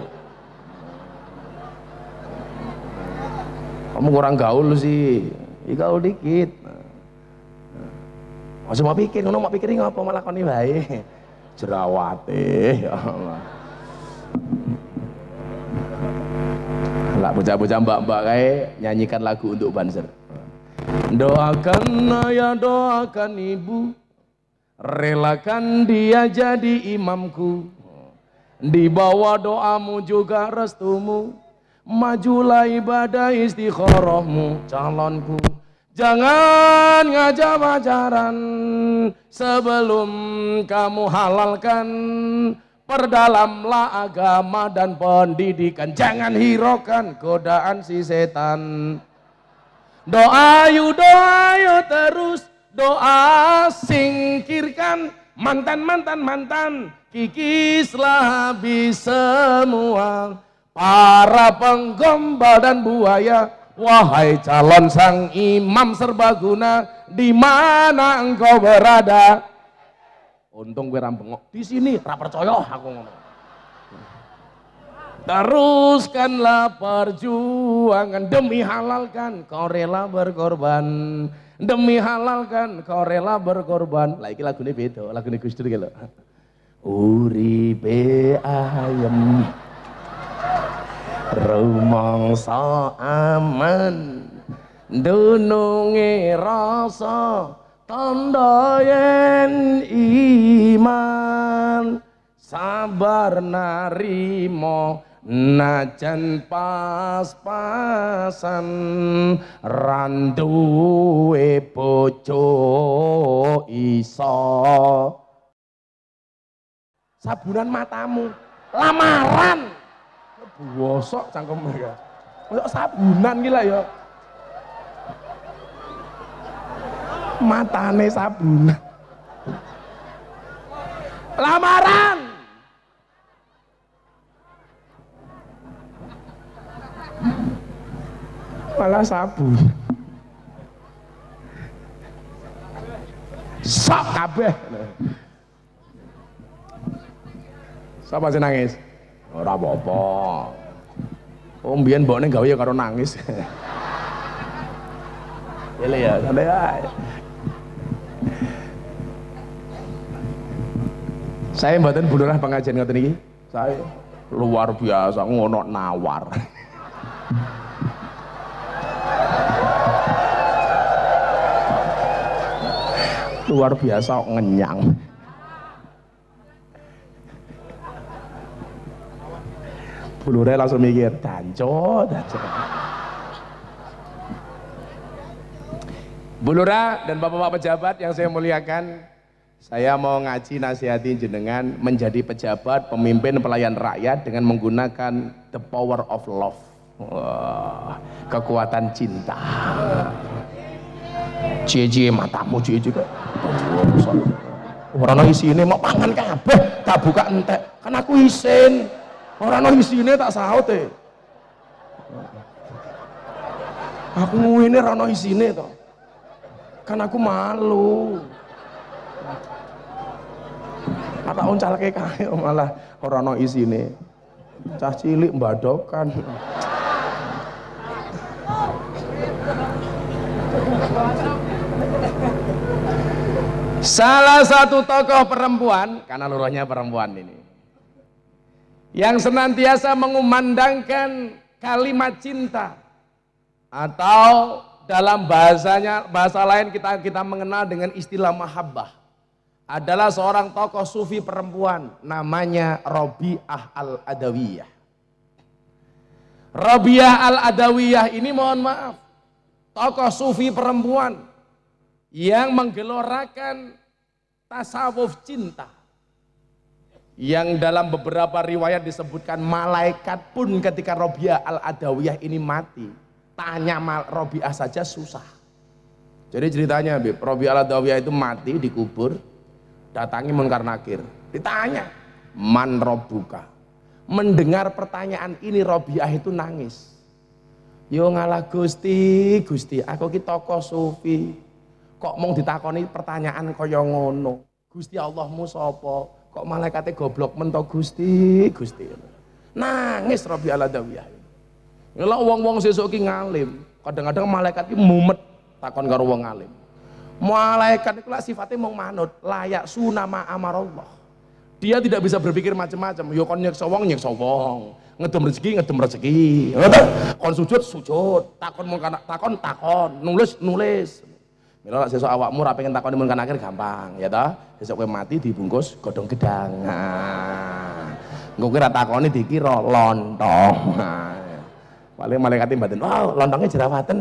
kamu kurang gaul sih. Gaul dikit. Nah. Masih mau pikir, ngono mau pikirin apa? Malah koni baik. Jerawat eh, ya Allah lah bocah-bocah mbak-mbak kayak nyanyikan lagu untuk banser. Doakan ayah doakan ibu relakan dia jadi imamku. Di bawah doamu juga restumu majulah ibadah istikharahmu calonku. Jangan ngajak pacaran sebelum kamu halalkan. Perdalamlah agama dan pendidikan. Jangan hiraukan godaan si setan. Doa yuk, doa yuk terus. Doa singkirkan mantan, mantan, mantan. Kikislah habis semua. Para penggombal dan buaya Wahai calon sang imam serbaguna, di mana engkau berada? Untung gue rampengok di sini, ra percaya aku ngomong. Teruskanlah perjuangan demi halalkan kau rela berkorban. Demi halalkan kau rela berkorban. Lah iki lagune beda, lagune Gus Dur iki lho. Uripe ayem rumangsa aman dununge rasa tanda yen iman sabar narimo najan pas-pasan randuwe bojo iso sabunan matamu lamaran bosok cangkem mereka. Sabunan gila ya. Matane sabunan. Lamaran. Malah sabun. Sok kabeh. Siapa sih nangis? Ora apa-apa. Oh mbiyen mbokne gawe ya karo nangis. Ele ya, santai Saya mboten bulurah pengajian ngoten iki. Saya luar biasa ngono nawar. luar biasa ngenyang. Bulure langsung mikir, danco, danco. Bulura dan bapak-bapak pejabat yang saya muliakan, saya mau ngaji nasihati jenengan menjadi pejabat, pemimpin, pelayan rakyat dengan menggunakan the power of love. Wah, kekuatan cinta. Cie matamu cie juga. Orang ini mau pangan kabeh, tak buka entek. Kan aku isin. Orang no isine tak saute. Aku ngene ora ono isine to. Kan aku malu. Kata uncalke kae malah ora ono isine. Cah cilik mbadokan. Salah satu tokoh perempuan, karena luruhnya perempuan ini yang senantiasa mengumandangkan kalimat cinta atau dalam bahasanya bahasa lain kita kita mengenal dengan istilah mahabbah adalah seorang tokoh sufi perempuan namanya Robiah al-Adawiyah. Robiah al-Adawiyah ini mohon maaf tokoh sufi perempuan yang menggelorakan tasawuf cinta yang dalam beberapa riwayat disebutkan malaikat pun ketika Robiah al-Adawiyah ini mati tanya Robiah saja susah jadi ceritanya Robiah al-Adawiyah itu mati dikubur datangi Munkar Nakir ditanya man robuka mendengar pertanyaan ini Robiah itu nangis yo ngalah Gusti Gusti aku ki tokoh sufi kok mau ditakoni pertanyaan kaya ngono Gusti Allahmu sapa Kok malaikatnya goblok mentok Gusti, Gusti. Nangis Rabi Aladawiyah. Ngelak wong-wong sesuk ki ngalim, Kadang-kadang malaikat itu mumet takon karo wong alim. Malaikat itu lah sifatnya mau manut, layak sunama amarallah. Dia tidak bisa berpikir macam-macam. Yo kon nyekso wong nyekso wong. Ngedem rezeki ngedem rezeki. Kon sujud sujud. Takon mau takon takon. Nulis nulis. Mila lek sesuk awakmu ora pengen takoni mun kan akhir gampang, ya toh. Besok kowe mati dibungkus godhong gedang. Nah. Engko kowe ora takoni dikira lontong. Paling malaikat mbaten, "Wow, lontongnya jerawatan."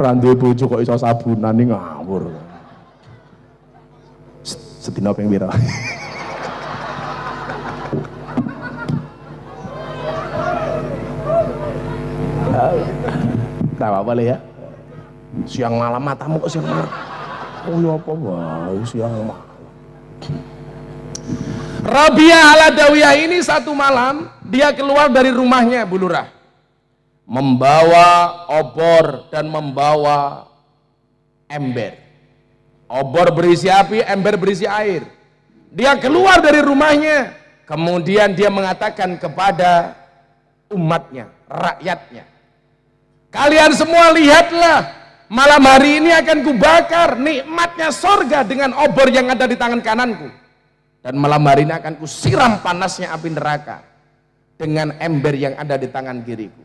Ya. Randi bojo kok iso sabunan ning ngawur. Sedina ping pira? Gak apa-apa ya. Siang malam matamu kok siang malam. Oh ya apa wae siang malam. Rabia Aladawiyah ini satu malam dia keluar dari rumahnya Bu Lurah. Membawa obor dan membawa ember. Obor berisi api, ember berisi air. Dia keluar dari rumahnya. Kemudian dia mengatakan kepada umatnya, rakyatnya. Kalian semua lihatlah, malam hari ini akan kubakar nikmatnya sorga dengan obor yang ada di tangan kananku. Dan malam hari ini akan kusiram panasnya api neraka dengan ember yang ada di tangan kiriku.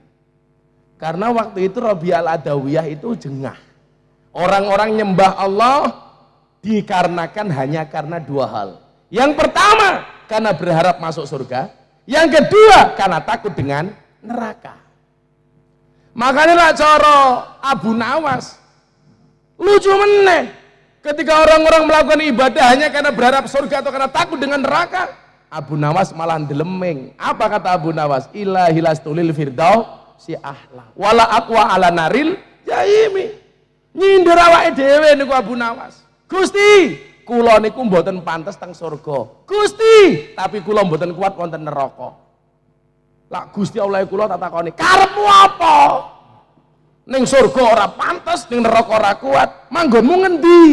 Karena waktu itu Rabi al-Adawiyah itu jengah. Orang-orang nyembah Allah dikarenakan hanya karena dua hal. Yang pertama, karena berharap masuk surga. Yang kedua, karena takut dengan neraka. Makanya lah coro Abu Nawas. Lucu meneh. Ketika orang-orang melakukan ibadah hanya karena berharap surga atau karena takut dengan neraka. Abu Nawas malah delemeng. Apa kata Abu Nawas? Ilahilastulil firdau si ahla. Wala akwa ala naril jaimi. Nyindir awake dhewe niku Abu Nawas. Gusti, kula niku mboten pantes teng surga. Gusti, tapi kula mboten kuat wonten neraka. Lah Gusti Allah kula tak takoni, karepmu apa? Ning surga ora pantas, ning neraka ora kuat. Manggonmu ngendi?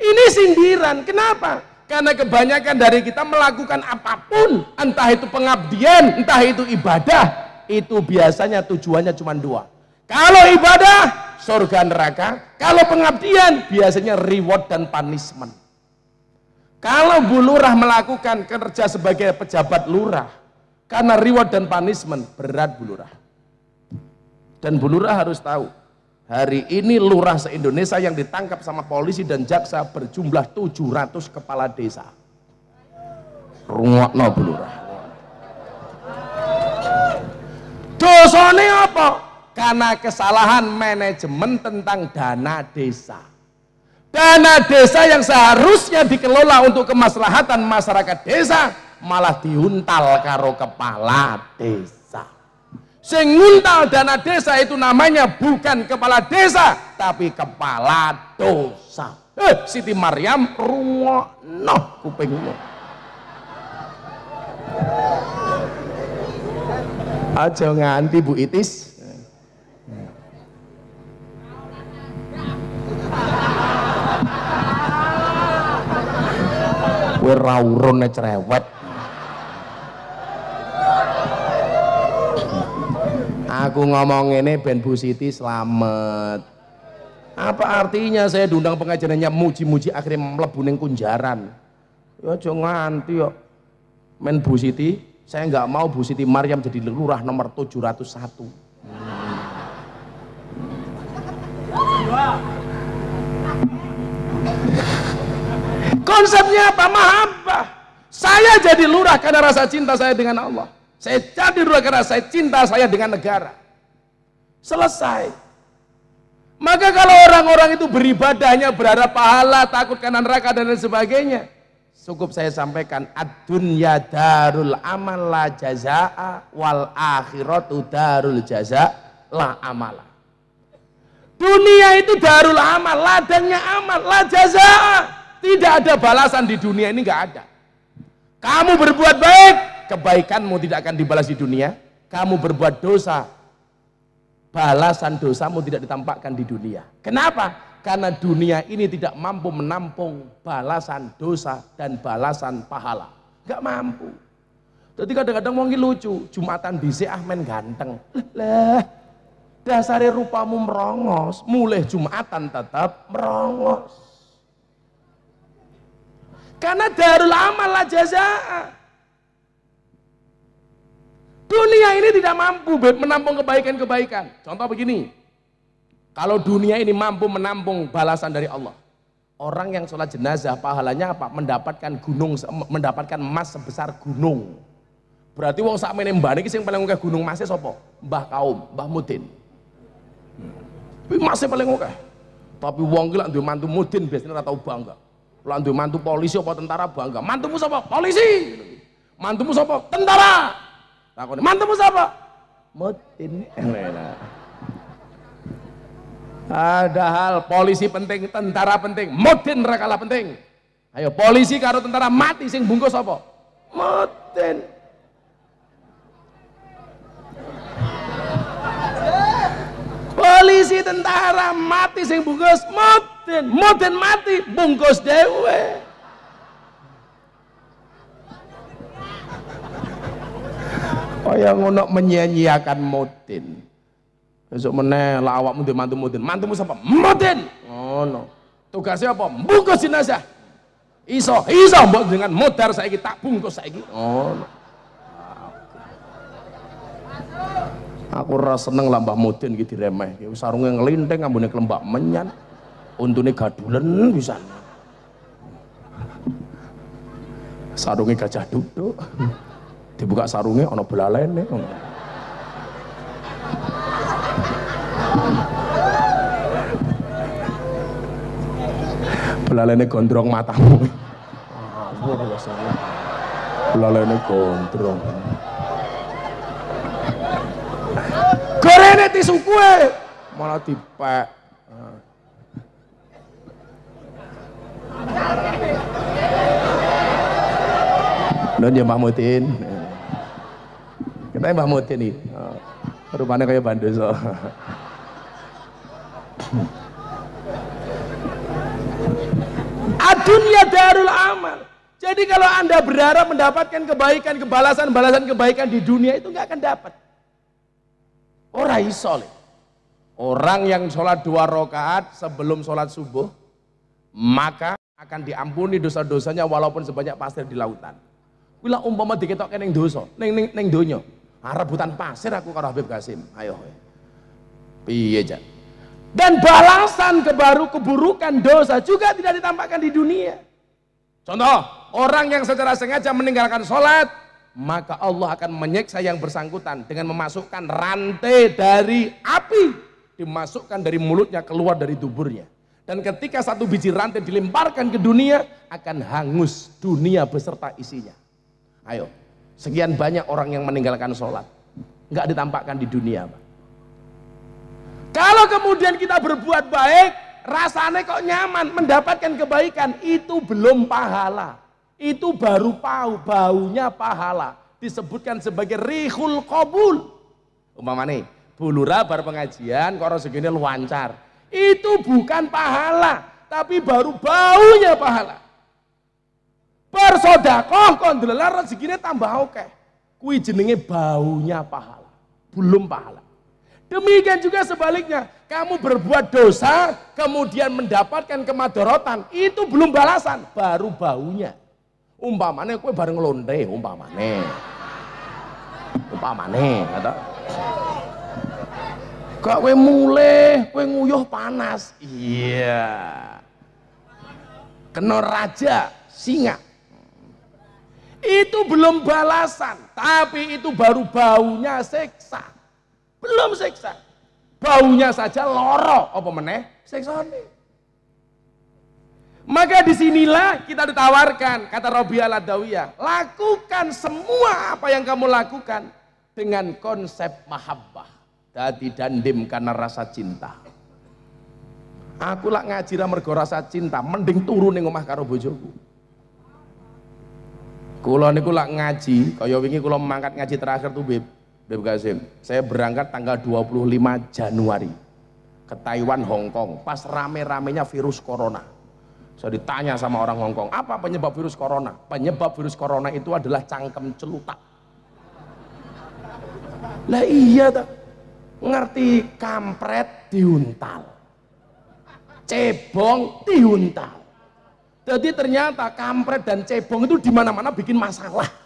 Ini sindiran. Kenapa? Karena kebanyakan dari kita melakukan apa pun, entah itu pengabdian, entah itu ibadah, itu biasanya tujuannya cuma dua. Kalau ibadah, surga neraka. Kalau pengabdian, biasanya reward dan punishment. Kalau Bu Lurah melakukan kerja sebagai pejabat lurah, karena reward dan punishment, berat Bu Lurah. Dan Bu Lurah harus tahu, hari ini lurah se-Indonesia yang ditangkap sama polisi dan jaksa berjumlah 700 kepala desa. Rungokno Bu Lurah. Dosane apa? Karena kesalahan manajemen tentang dana desa. Dana desa yang seharusnya dikelola untuk kemaslahatan masyarakat desa malah diuntal karo kepala desa. Sing nguntal dana desa itu namanya bukan kepala desa, tapi kepala dosa. Eh, Siti Maryam rungokno kupingmu. Aja nganti Bu Itis. Kowe ra cerewet. Aku ngomong ini ben Bu Siti selamat. Apa artinya saya diundang pengajarannya muji-muji akhirnya mlebu kunjaran. Ya aja nganti yo. Men Bu Siti, saya nggak mau Bu Siti Maryam jadi lurah nomor 701. Konsepnya apa? Mahabbah. Saya jadi lurah karena rasa cinta saya dengan Allah. Saya jadi lurah karena saya cinta saya dengan negara. Selesai. Maka kalau orang-orang itu beribadahnya berharap pahala, takut karena neraka dan lain sebagainya. Cukup saya sampaikan ad-dunya darul amal la jazaa wal akhiratu darul jaza la amala. Dunia itu darul amal, ladangnya amal, la jazaa. Tidak ada balasan di dunia ini nggak ada. Kamu berbuat baik, kebaikanmu tidak akan dibalas di dunia. Kamu berbuat dosa, balasan dosamu tidak ditampakkan di dunia. Kenapa? Karena dunia ini tidak mampu menampung balasan dosa dan balasan pahala. Gak mampu. Jadi kadang-kadang wong lucu, Jumatan bisa Ahmen ganteng. Lah, dasare rupamu merongos, mulai Jumatan tetap merongos. Karena darul amal lah jazaa. Dunia ini tidak mampu menampung kebaikan-kebaikan. Contoh begini, kalau dunia ini mampu menampung balasan dari Allah. Orang yang sholat jenazah pahalanya apa? Mendapatkan gunung, mendapatkan emas sebesar gunung. Berarti wong sak meneh mbah niki sing paling akeh gunung masih sapa? Mbah kaum, Mbah Mudin. Kuwi masih paling akeh. Tapi wong ki lak mantu Mudin biasanya ora bangga. Duwe mantu polisi apa tentara bangga. Mantumu sapa? Polisi. Mantumu sapa? Tentara. Takone, "Mantumu sapa?" Mutin. Ada hal polisi penting, tentara penting, mutin rakalah penting. Ayo polisi karo tentara mati sing bungkus apa? Mutin. Polisi tentara mati sing bungkus mutin, mutin mati bungkus dewe. kaya ngono menyanyiakan mutin besok meneh lah awakmu di mantu mutin mantumu siapa mutin ngono. Tugasnya apa? Bungkus jenazah. Iso iso mbok dengan modar saiki tak bungkus saiki. Ngono. Aku rasa seneng lah Mbah Mudin gitu diremeh. Sarungnya ngelinteng ambune kelembak menyan. Untune gadulen bisa. Sarungnya gajah duduk. Dibuka sarungnya ono belalene. ono. Belalene gondrong matamu belalene gondrong gorene tisu kue malah dipek Dan ya Mahmudin. Kita Mbah Mutin nih. Oh, rupanya kayak Bandoso. Adunya darul amal. Jadi kalau anda berharap mendapatkan kebaikan, kebalasan, balasan kebaikan di dunia itu nggak akan dapat. Orang iso Orang yang sholat dua rakaat sebelum sholat subuh, maka akan diampuni dosa-dosanya walaupun sebanyak pasir di lautan. Bila umpama diketok neng dosa, neng neng neng donya, rebutan pasir aku karo Habib Kasim. Ayo. Piye, Jak? Dan balasan kebaru keburukan dosa juga tidak ditampakkan di dunia. Contoh, orang yang secara sengaja meninggalkan sholat, maka Allah akan menyiksa yang bersangkutan dengan memasukkan rantai dari api, dimasukkan dari mulutnya keluar dari tuburnya. Dan ketika satu biji rantai dilemparkan ke dunia, akan hangus dunia beserta isinya. Ayo, Sekian banyak orang yang meninggalkan sholat. Nggak ditampakkan di dunia. Pak. Kalau kemudian kita berbuat baik, rasanya kok nyaman, mendapatkan kebaikan, itu belum pahala. Itu baru pau, baunya pahala. Disebutkan sebagai rihul kobul. Umpama nih, bulura bar pengajian, kok segini luancar. Itu bukan pahala, tapi baru baunya pahala. Bersodakoh kon delelar rezekine tambah oke. Kui jenenge baunya pahala, belum pahala. Demikian juga sebaliknya, kamu berbuat dosa, kemudian mendapatkan kemadorotan, itu belum balasan, baru baunya. Umpamane kue bareng londe, umpamane. Umpamane, kata. Kak kue mulai, kue nguyuh panas. Iya. Kena raja, singa itu belum balasan, tapi itu baru baunya seksa. Belum seksa. Baunya saja loro, apa meneh? nih. Maka di sinilah kita ditawarkan, kata Robi al lakukan semua apa yang kamu lakukan dengan konsep mahabbah. Dadi dandim karena rasa cinta. Aku lah ngaji mergo rasa cinta, mending turun ning omah karo bojoku. Kula niku lak ngaji, kaya wingi kula mangkat ngaji terakhir tuh Bib. Habib Kasim, saya berangkat tanggal 25 Januari ke Taiwan, Hong Kong. Pas rame-ramenya virus corona. Saya ditanya sama orang Hong Kong, apa penyebab virus corona? Penyebab virus corona itu adalah cangkem celutak. Lah iya tak? Ngerti kampret diuntal. Cebong diuntal. Jadi ternyata kampret dan cebong itu di mana-mana bikin masalah.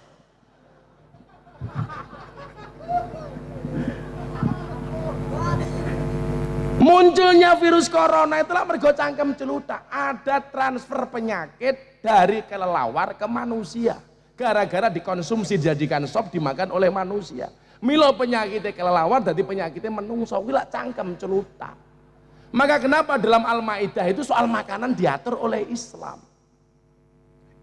Munculnya virus corona itulah mergo cangkem celutak. Ada transfer penyakit dari kelelawar ke manusia. Gara-gara dikonsumsi dijadikan sop dimakan oleh manusia. Milo penyakitnya kelelawar jadi penyakitnya menungso. Wila cangkem celutak. Maka kenapa dalam Al-Ma'idah itu soal makanan diatur oleh Islam.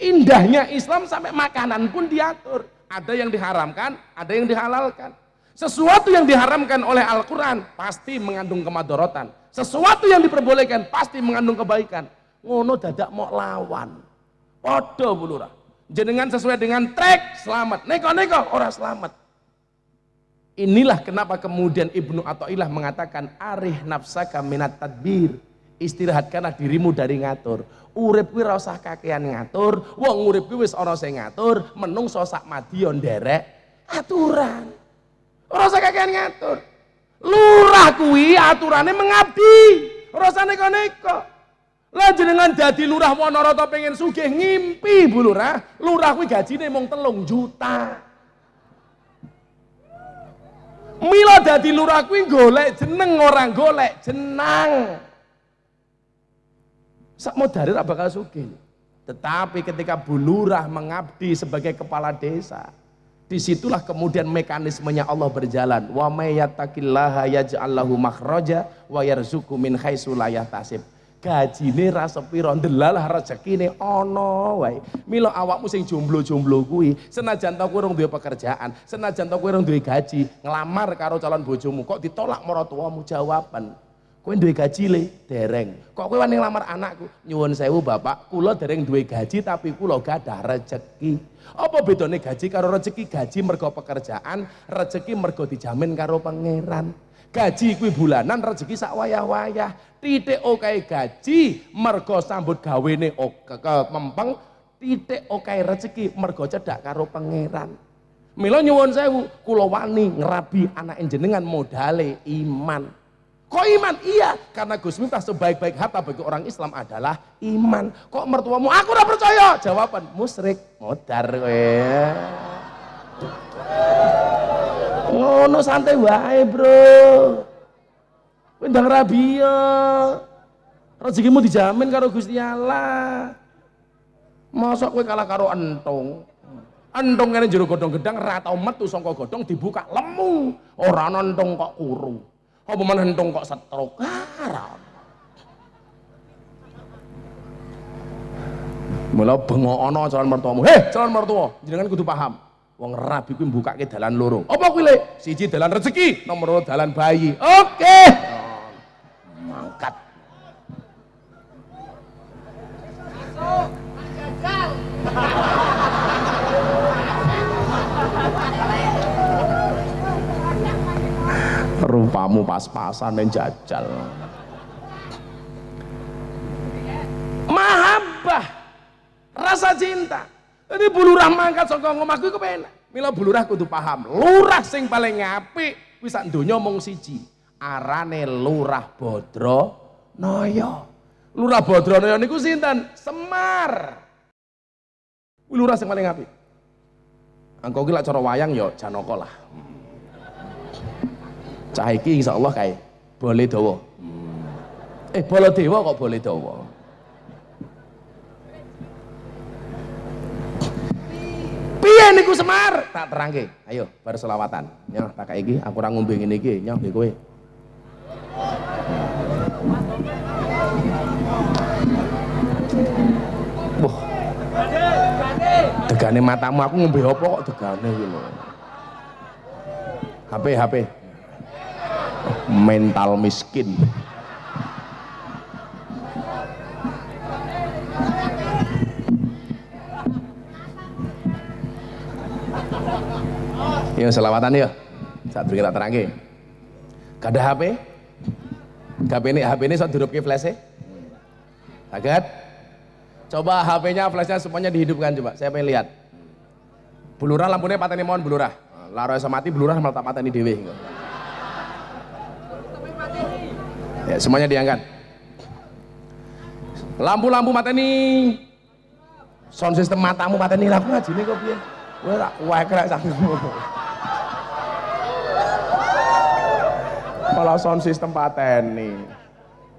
Indahnya Islam sampai makanan pun diatur. Ada yang diharamkan, ada yang dihalalkan. Sesuatu yang diharamkan oleh Al-Quran pasti mengandung kemadorotan. Sesuatu yang diperbolehkan pasti mengandung kebaikan. Ngono dadak mau lawan. Podo bulura. Jenengan sesuai dengan trek selamat. Neko-neko orang selamat. Inilah kenapa kemudian Ibnu Athaillah mengatakan arih nafsaka minat tadbir. Istirahatkanlah dirimu dari ngatur. Urip kuwi ora usah kakean ngatur. Wong urip kuwi wis ana sing ngatur, menungso sak madion derek aturan. Ora usah kakean ngatur. Lurah kuwi aturane mengabdi. Ora usah neko-neko. Lah jenengan dadi lurah Wonoroto pengen sugih ngimpi Bu Lurah. Lurah kuwi gajine mung telung juta. Mila dadi lurah kuwi golek jeneng orang golek jenang. Sak modare ra bakal sugih. Tetapi ketika Bu Lurah mengabdi sebagai kepala desa, Di situlah kemudian mekanismenya Allah berjalan. Wa may yattaqillaha yaj'al lahu makhraja wa yarzuqhu min haitsu la yahtasib. Gajine ra sepira ndelalah rezekine ana wae. Mila awakmu sing jomblo-jomblo kuwi, senajan to kowe duwe pekerjaan, senajan to kowe duwe gaji, nglamar karo calon bojomu kok ditolak maratuamu jawaban. Kowe duwe gaji le, dereng. Kok kowe wani nglamar anakku? Nyuwun sewu Bapak, kula dereng duwe gaji tapi kula gadah rezeki. Apa bedane gaji karo rezeki? Gaji mergo pekerjaan, rezeki mergo dijamin karo pangeran. Gaji kuwi bulanan, rezeki sak wayah-wayah. Titik oke gaji mergo sambut gawene oke mempeng, titik oke rezeki mergo cedak karo pangeran. Mila nyuwun sewu, kula wani ngrabi anak jenengan modale iman. Kok iman? Iya, karena Gus Miftah sebaik-baik harta bagi orang Islam adalah iman. Kok mertuamu? Aku udah percaya. Jawaban musrik, modar kowe. Ngono santai wae, Bro. Kowe ndang rabi ya. Rezekimu dijamin karo Gusti Allah. Mosok kowe kalah karo entung. Entung kene jero godhong gedang ra tau metu saka godhong dibuka lemu. Ora entung kok kuru. Apa mana hentung kok setruk? Haram. Mula bengokono calon mertuamu. Heh, calon mertua, jenengan kudu paham. Wong rabi kuwi mbukake dalan loro. Apa kuwi, Le? Siji dalan rezeki, nomor loro dalan bayi. Oke. Okay. Oh, mangkat. Rupamu pas-pasan dan jajal. Mahabbah. Rasa cinta. Ini bulurah mangkat saka ngomahku kepenak mila bulurah kudu paham. Lurah sing paling ngapi bisa donya mung siji. Arane lurah bodro noyo lurah bodro noyo niku sinten? Semar. Lurah sing paling ngapi engkau gila cara wayang yo janoko lah Cah iki insyaallah kae boleh dawa. Eh bola dewa kok boleh dawa. Piye niku Semar? Tak terangke. Ayo bar selawatan. Nyoh tak iki aku ora ngombe ngene iki, nyoh nggih kowe. Wah. Degane matamu aku ngombe apa kok degane iki. HP HP mental miskin Ya selawatan ya. Saat dulu kita terangke. HP? HP ini, HP ini saat ke flash -e? Agak? Coba HP-nya, flashnya semuanya dihidupkan coba. Saya pengen lihat. Bulurah lampunya pateni mohon bulurah. Laro sama mati bulurah malah tak pateni dewe. Ya, semuanya diangkat. Lampu-lampu mateni. Sound system matamu mateni laku nih kok piye? Gue tak kuat kira Kalau sound system pateni.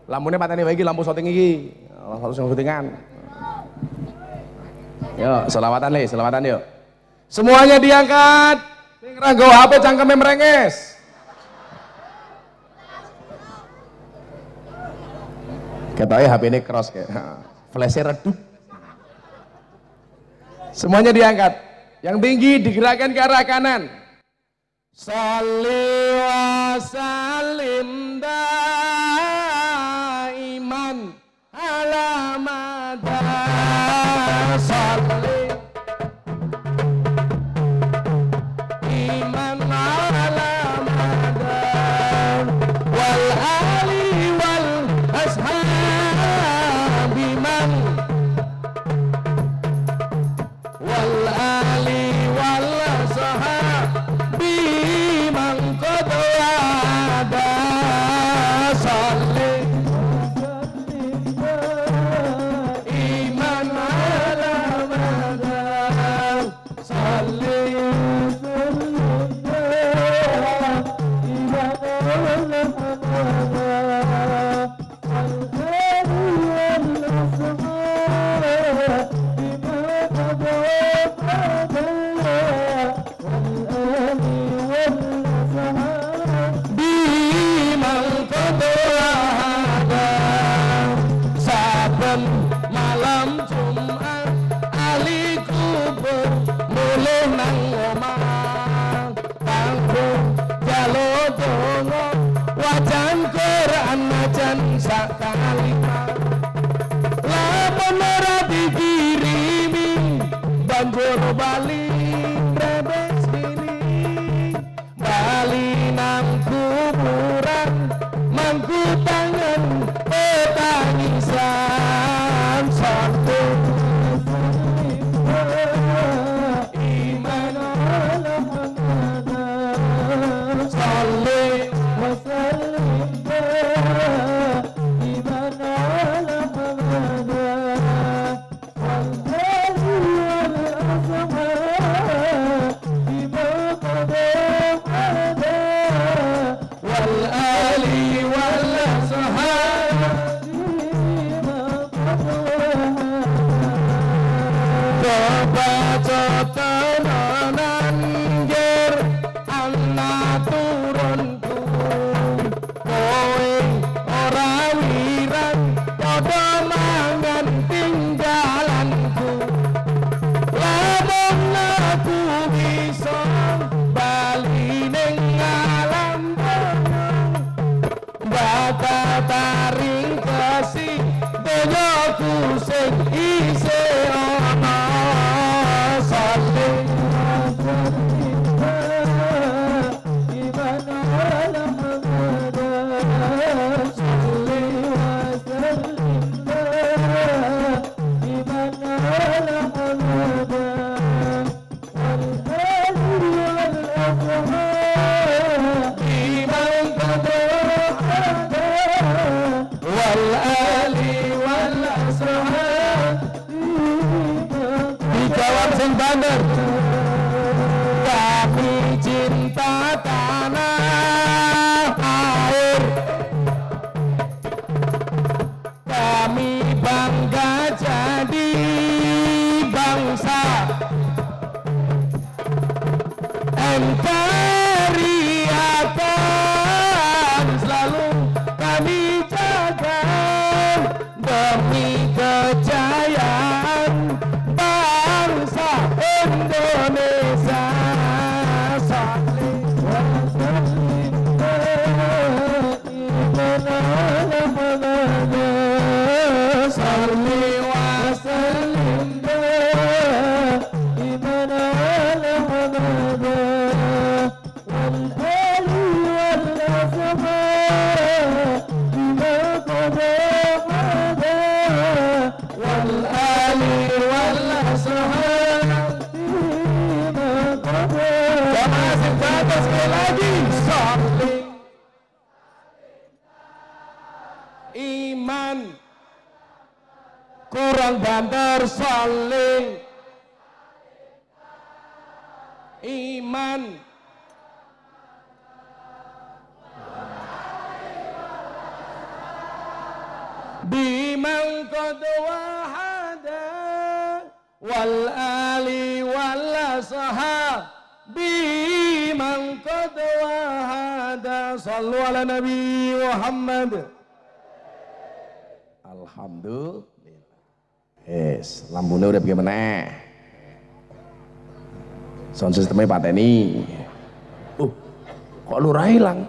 Lampunya pateni lagi lampu shooting iki. Lampu syutingan. Yuk, selawatan nih, selawatan yuk. Semuanya diangkat. Sing ranggo HP cangkeme merenges. Katanya HP ini cross kayak. Flashnya redup. Semuanya diangkat. Yang tinggi digerakkan ke arah kanan. Salli wa salim daiman biman qad wahada wal ali wal sahab biman qad wahada sallu ala nabi Muhammad Alhamdulillah Yes, lambune udah bagaimana? Sound sistemnya pateni. Uh, kok lurah hilang?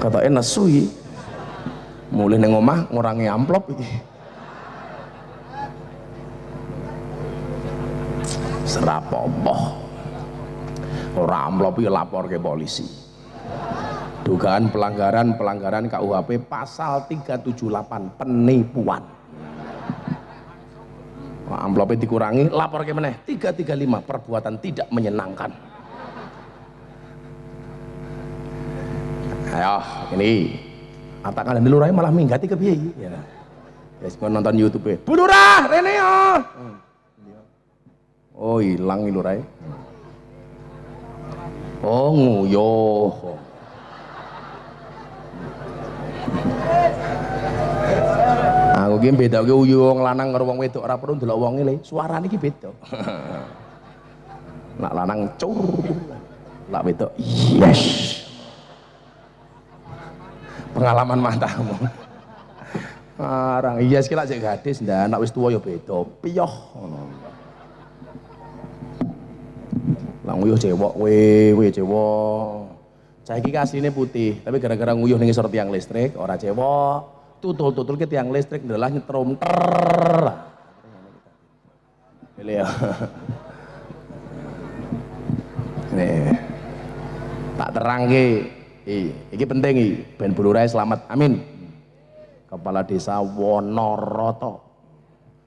Katanya nasui. Mulai neng omah ngurangi amplop iki. Serapopo. Ora amplop iki lapor ke polisi. Dugaan pelanggaran pelanggaran KUHP pasal 378 penipuan. Amplopnya dikurangi, lapor ke mana? 335 perbuatan tidak menyenangkan. Ayo, ini katakan dan lurah malah minggati ke biaya. Ya. Yes, mau nonton YouTube ya. Bu Lurah, Rene ya. Oh, hilang lurah. Oh, nguyuh. Aku ki beda ki uyu wong lanang karo wong wedok ora perlu ndelok wonge le. Suarane ki beda. Nak lanang cur. Nak wedok yes. Pengalaman matamu. Arang yes ki lak sik gadis ndak anak wis tuwa ya beda. Piyoh. Lah nguyuh cewek we, we cewek. Saiki asline putih, tapi gara-gara nguyuh ning isor tiang listrik ora cewek tutul-tutul ke tiang listrik adalah nyetrum. Pilih ya. Nih. Tak terang. Iki penting iki, ben bulurai selamat. Amin. Kepala Desa Wonoroto.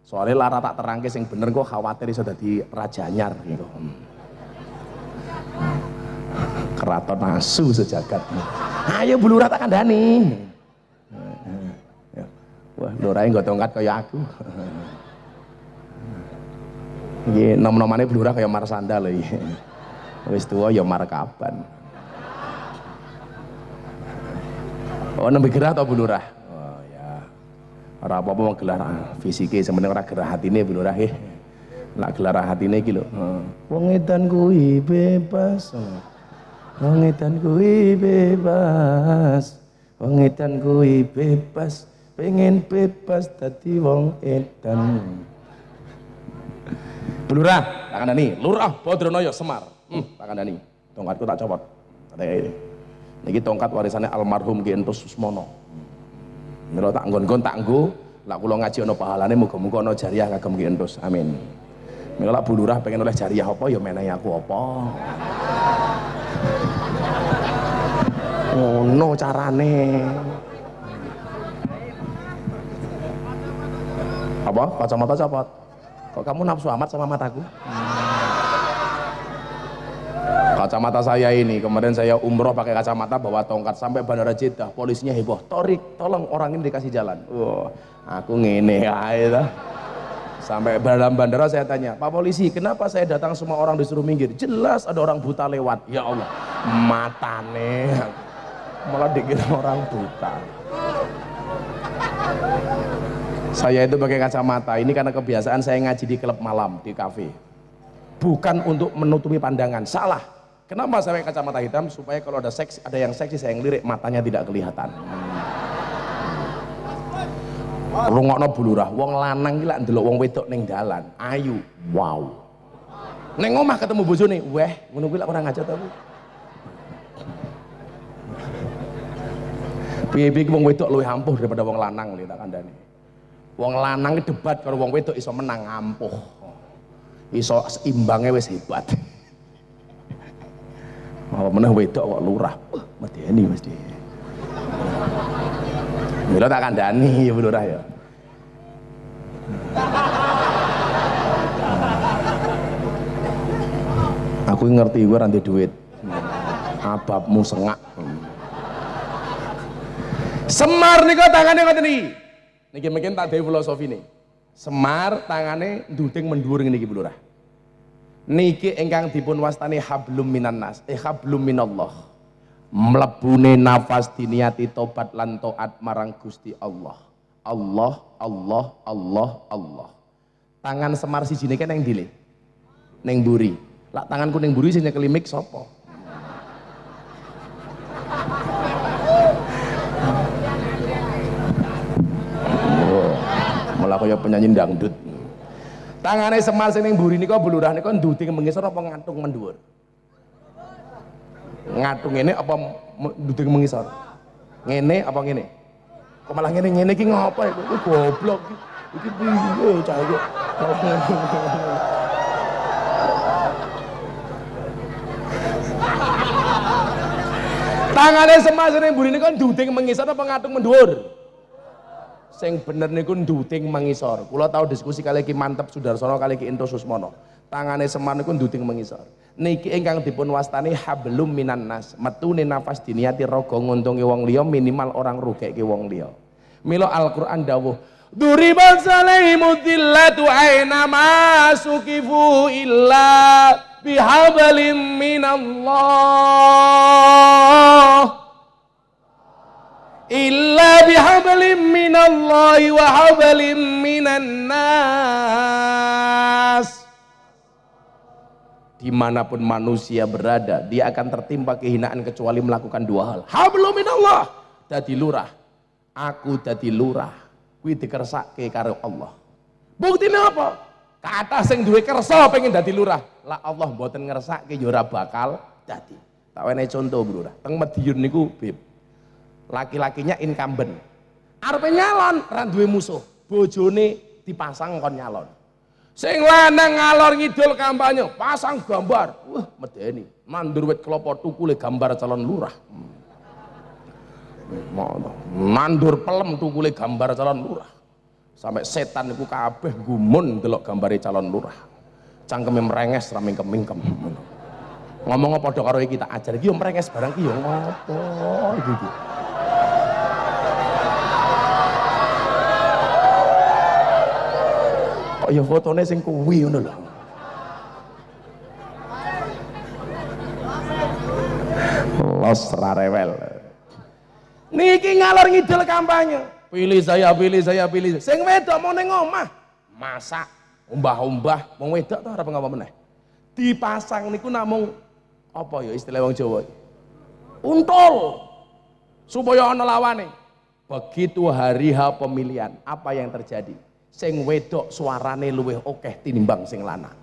Soalnya lara tak terangke sing bener kok khawatir iso dadi raja anyar gitu. Keraton asu sejagat. Ayo bulurah tak kandhani. Wah, Lurae nggak tongkat kayak aku. Iki nom-nomane blurah kayak Marsanda iki. Wis tuwa ya markaban. Oh, nembe gerah atau blurah? Oh ya. Ora apa-apa mau gelar fisike sementing ora gerah hatine blurah nggih. Nak gelar hatine iki lho. Wong edan kuwi bebas. Wong edan kuwi bebas. Wong edan kuwi bebas pengen bebas tadi wong edan Lurah, tak kandani. Lurah Bodronoyo Semar. Hmm, tak kandani. Tongkatku tak copot. ini. Niki tongkat warisannya almarhum Ki Entus Susmono. Mila tak nggon-nggon tak nggo, lak kula ngaji ana pahalane muga-muga ana jariah kagem Ki Entus. Amin. Mila lak Bu Lurah pengen oleh jariah apa ya menehi aku apa. Ngono carane. apa kacamata copot kok kamu nafsu amat sama mataku kacamata saya ini. Kemarin saya umroh pakai kacamata bawa tongkat sampai bandara Jeddah. Polisinya heboh. Torik tolong orang ini dikasih jalan. Wah aku ngene aja sampai dalam bandara saya tanya Pak polisi kenapa saya datang semua orang disuruh minggir? Jelas ada orang buta lewat. Ya Allah matane. Malah dikira orang buta. Saya itu pakai kacamata, ini karena kebiasaan saya ngaji di klub malam, di kafe. Bukan untuk menutupi pandangan, salah. Kenapa saya pakai kacamata hitam? Supaya kalau ada seks, ada yang seksi saya ngelirik, matanya tidak kelihatan. Rungokno bulurah, wong lanang gila ndelok wong wedok ning dalan, ayu, wow. Neng omah ketemu bojone, weh, ngono kuwi orang aja ta Piye-piye wong wedok luwih ampuh daripada wong lanang lho tak kandhani. Wong lanang debat kalau wong wedok iso menang ampuh. Iso imbangnya wis hebat. Mau meneh wedok kok lurah. Wah, medeni mesti. Mila tak kandani ya lurah ya. Aku ngerti gue nanti duit. Ababmu sengak. Semar nika tangane ngoten iki. Niki mungkin tak dhewe filosofi nih. Semar tangane nduding mendhuwur ngene iki Lurah. Niki ingkang dipun wastani hablum minan nas, eh hablum minallah. Mlebune nafas diniati tobat lan taat marang Gusti Allah. Allah, Allah, Allah, Allah. Tangan Semar siji niki neng dile. Neng buri. Lah tanganku neng buri sing nyekeli mik sapa? malah kaya penyanyi dangdut tangane semar sing ning mburi nika bulurah nika nduding mengisor apa ngantung mendhuwur. Ngatung ini apa nduding mengisor ngene apa ngene? Kok malah ngene ngene iki ngapa iku? Goblok iki. Piye cah iki Tangane semar sing ning mburi nika nduding mengisor apa ngatung mendhuwur sing bener niku nduting mengisor. Kula tahu diskusi kali iki mantep Sudarsono kali iki Ento Susmono. Tangane Semar niku nduting mengisor. Niki ingkang dipun wastani hablum minan nas. Metune nafas diniati raga nguntungi wong liya minimal orang rugekke wong liya. Mila Al-Qur'an dawuh Duribat salaimu dillatu aina masukifu illa bihabalim minallah illa bihablim minallahi wa hablim minan nas di mana pun manusia berada dia akan tertimpa kehinaan kecuali melakukan dua hal. Hablum minallah dadi lurah. Aku dadi lurah. Kuwi dikersake karo Allah. Buktine apa? Kata sing duwe kersa pengen dadi lurah. Lah Allah mboten ngersake ya ora bakal dadi. Tak wenehi contoh bro teng Madiun niku bib laki-lakinya incumbent. Arep nyalon ra musuh. Bojone dipasang kon nyalon. Sing lanang ngalor ngidul kampanye pasang gambar. Wah medeni. Nandur wit kelapa tukule gambar calon lurah. Nandur pelem tukule gambar calon lurah. Sampai setan itu kabeh gumun delok gambare calon lurah. Cangkeme merenges ra mingkem-mingkem. Ngomong apa karo kita ajar. Iki yo merenges barang iki yo ngopo? Iki ya fotone sing kuwi ngono lho. Los rarewel niki ngalor ngidul kampanye. Pilih saya pilih saya pilih sing wedok mau ning omah. Masak umbah-umbah. Wong wedok to arep ngapa meneh? Dipasang niku namung apa ya istilah wong Jawa? Untul. Supaya ana lawane. Begitu hari H pemilihan apa yang terjadi sing wedok suarane luwih okeh tinimbang sing lanang.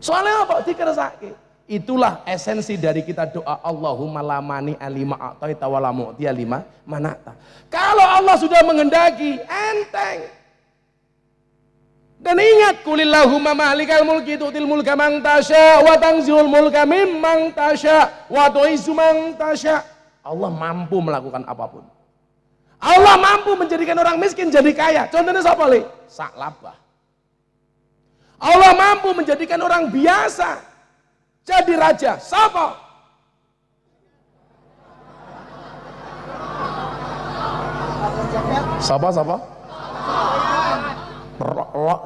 Soalnya apa? Dikersake. Itulah esensi dari kita doa Allahumma lamani alima a'taita wa la mu'ti alima manata. Kalau Allah sudah menghendaki, enteng. Dan ingat kulillahumma malikal mulki tu'til mulka man tasya wa tanzilul mulka tasya wa tu'izzu man tasya. Allah mampu melakukan apa pun. Allah mampu menjadikan orang miskin jadi kaya. Contohnya siapa li? Saklabah. Allah mampu menjadikan orang biasa jadi raja. Siapa? Siapa siapa?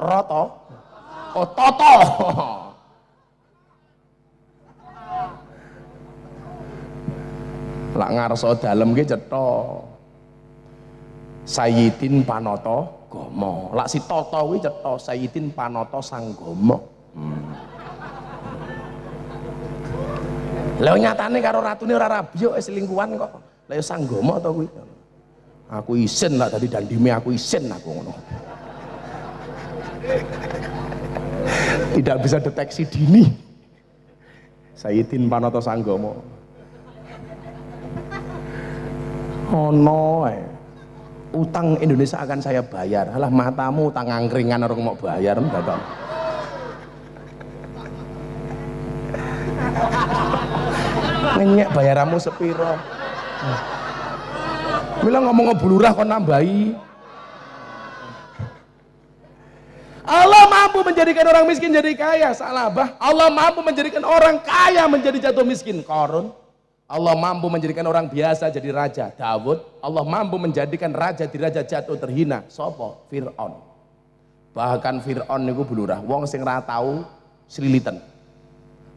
Roto. Oh Toto. Lak ngarso dalem ki cetok. Sayyidin Panoto Gomo. Lak si Toto kuwi cetha Sayyidin Panoto Sanggomo. Hmm. Lah nyatane karo ratune ora rabi yo selingkuhan kok. Lah Sanggomo to kuwi. Aku isin lah tadi dandime aku isin aku ngono. Tidak bisa deteksi dini. Sayyidin Panoto Sanggomo. Oh no, eh utang Indonesia akan saya bayar. Alah matamu utang angkringan orang mau bayar dadak ngenyek bayaramu sepiro? Bilang ngomong ngebulurah kok nambahi? Allah mampu menjadikan orang miskin jadi kaya salah bah Allah mampu menjadikan orang kaya menjadi jatuh miskin korun Allah mampu menjadikan orang biasa jadi raja, Daud. Allah mampu menjadikan raja di raja jatuh terhina, sopo, Fir'aun. Bahkan Fir'aun niku bulurah, wong sing ra tahu selilitan.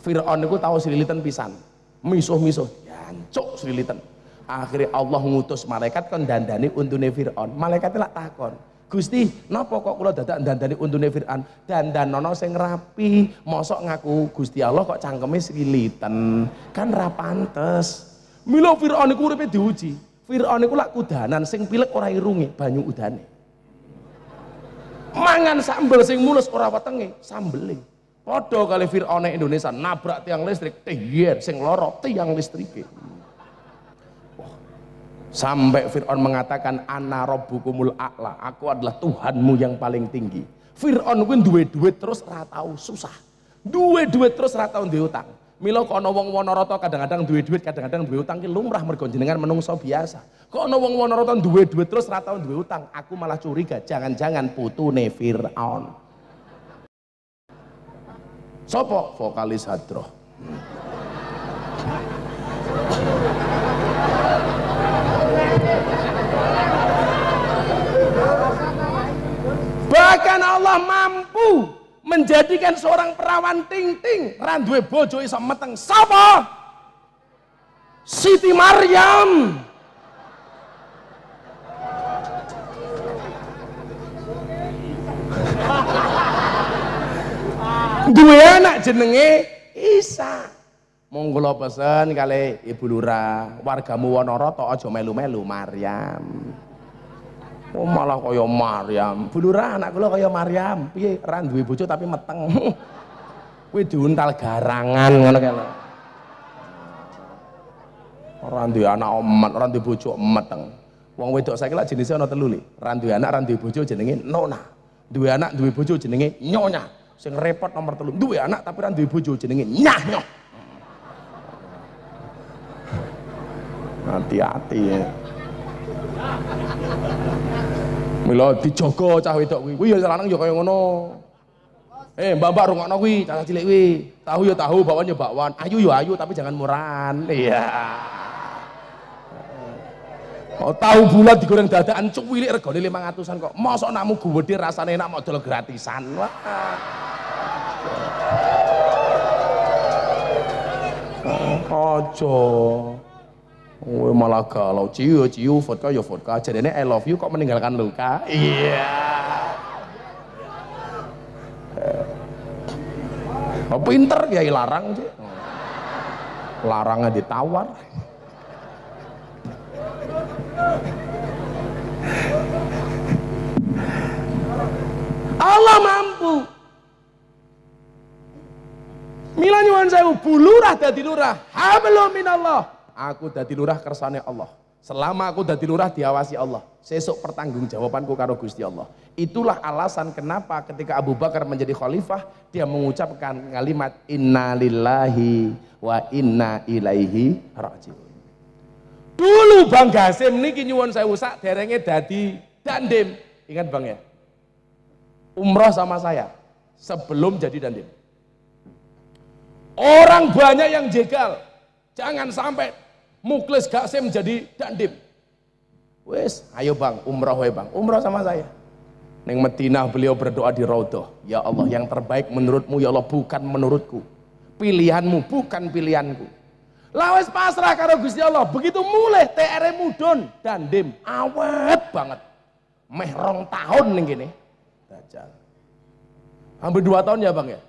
Fir'aun niku tahu selilitan pisan. Misuh-misuh, yancuk selilitan. Akhirnya Allah ngutus malaikat kon dandani untune Fir'aun. Malaikat lak takon, Gusti, napa kok kula dadak dandani untune Fir'aun? Dandanono sing rapi, mosok ngaku Gusti Allah kok cangkeme srilitan. Kan ra pantes. Mila Fir'aun iku uripe diuji. Fir'aun iku lak kudanan sing pilek ora irunge, banyu udane. Mangan sambel sing mulus ora wetenge, sambele. Padha kali Fir'aun Indonesia nabrak tiang listrik, tiyer sing loro tiang listrike. Sampai Fir'aun mengatakan ana rabbukumul a'la, aku adalah Tuhanmu yang paling tinggi. Fir'aun kuwi duwe duit terus ora tau susah. Duwe duit terus ora tau duwe utang. Mila kok ana wong Wonoroto kadang-kadang duwe duit, kadang-kadang duwe utang ki lumrah mergo menungso biasa. Kok ana wong Wonoroto duwe duit terus ora tau utang, aku malah curiga jangan-jangan putune Firaun. Sopo vokalis Hadroh. Bahkan Allah mampu menjadikan seorang perawan ting-ting randuwe bojo iso meteng. Sapa? Siti Maryam. Duwe anak jenenge Isa. Monggo pesen kali Ibu Lurah, wargamu Wonoroto aja melu-melu Maryam. Oh malah kaya Maryam. Bu Lurah anak kula kaya Maryam. Piye ra duwe bojo tapi meteng. Kuwi diuntal garangan ngono lho. Ora duwe anak omet, ora duwe bojo meteng. Wong wedok saiki lak jenisnya ana telu li. Ra duwe anak, ra duwe bojo jenenge Nona. Duwe anak, duwe bojo jenenge Nyonya. Sing repot nomor telu. Duwe anak tapi ra duwe bojo jenenge Nyah Nyoh. Hati-hati ya. Mila dijogo cah wedok kuwi. Kuwi ya lanang ya kaya ngono. Eh, mbak-mbak rungokno kuwi, cah cilik kuwi. Tahu ya tahu, bakwan ya bakwan. Ayu ya ayu tapi jangan murahan. Iya. Oh, tahu bulat digoreng dadakan cuwilik regane 500-an kok. Mosok nakmu gede rasane enak modal gratisan. Wah. Ojo. Oh, malah galau. Ciu ciu vodka ya vodka jadinya I love you kok meninggalkan luka. Iya. Yeah. oh, pinter ya larang sih larangnya ditawar. Allah mampu. Mila nyuwun sewu bulurah dadi lurah. Hablum minallah aku dadi lurah kersane Allah. Selama aku dadi lurah diawasi Allah. Sesuk pertanggung jawabanku karo Gusti Allah. Itulah alasan kenapa ketika Abu Bakar menjadi khalifah dia mengucapkan kalimat innalillahi wa inna ilaihi rajiun. Dulu Bang Gasim niki nyuwun sewu sak derenge dadi dandim. Ingat Bang ya? Umroh sama saya sebelum jadi dandim. Orang banyak yang jegal. Jangan sampai Muklis Gasim jadi dandim. Wes, ayo bang, umrah wae bang, umrah sama saya. Neng Medina beliau berdoa di Raudhah. Ya Allah, yang terbaik menurutmu ya Allah bukan menurutku. Pilihanmu bukan pilihanku. Lawes pasrah karo Gusti Allah. Begitu mulai TR mudon dandim awet banget. Meh rong tahun ning gini. Dajjal. Hampir dua tahun ya bang ya.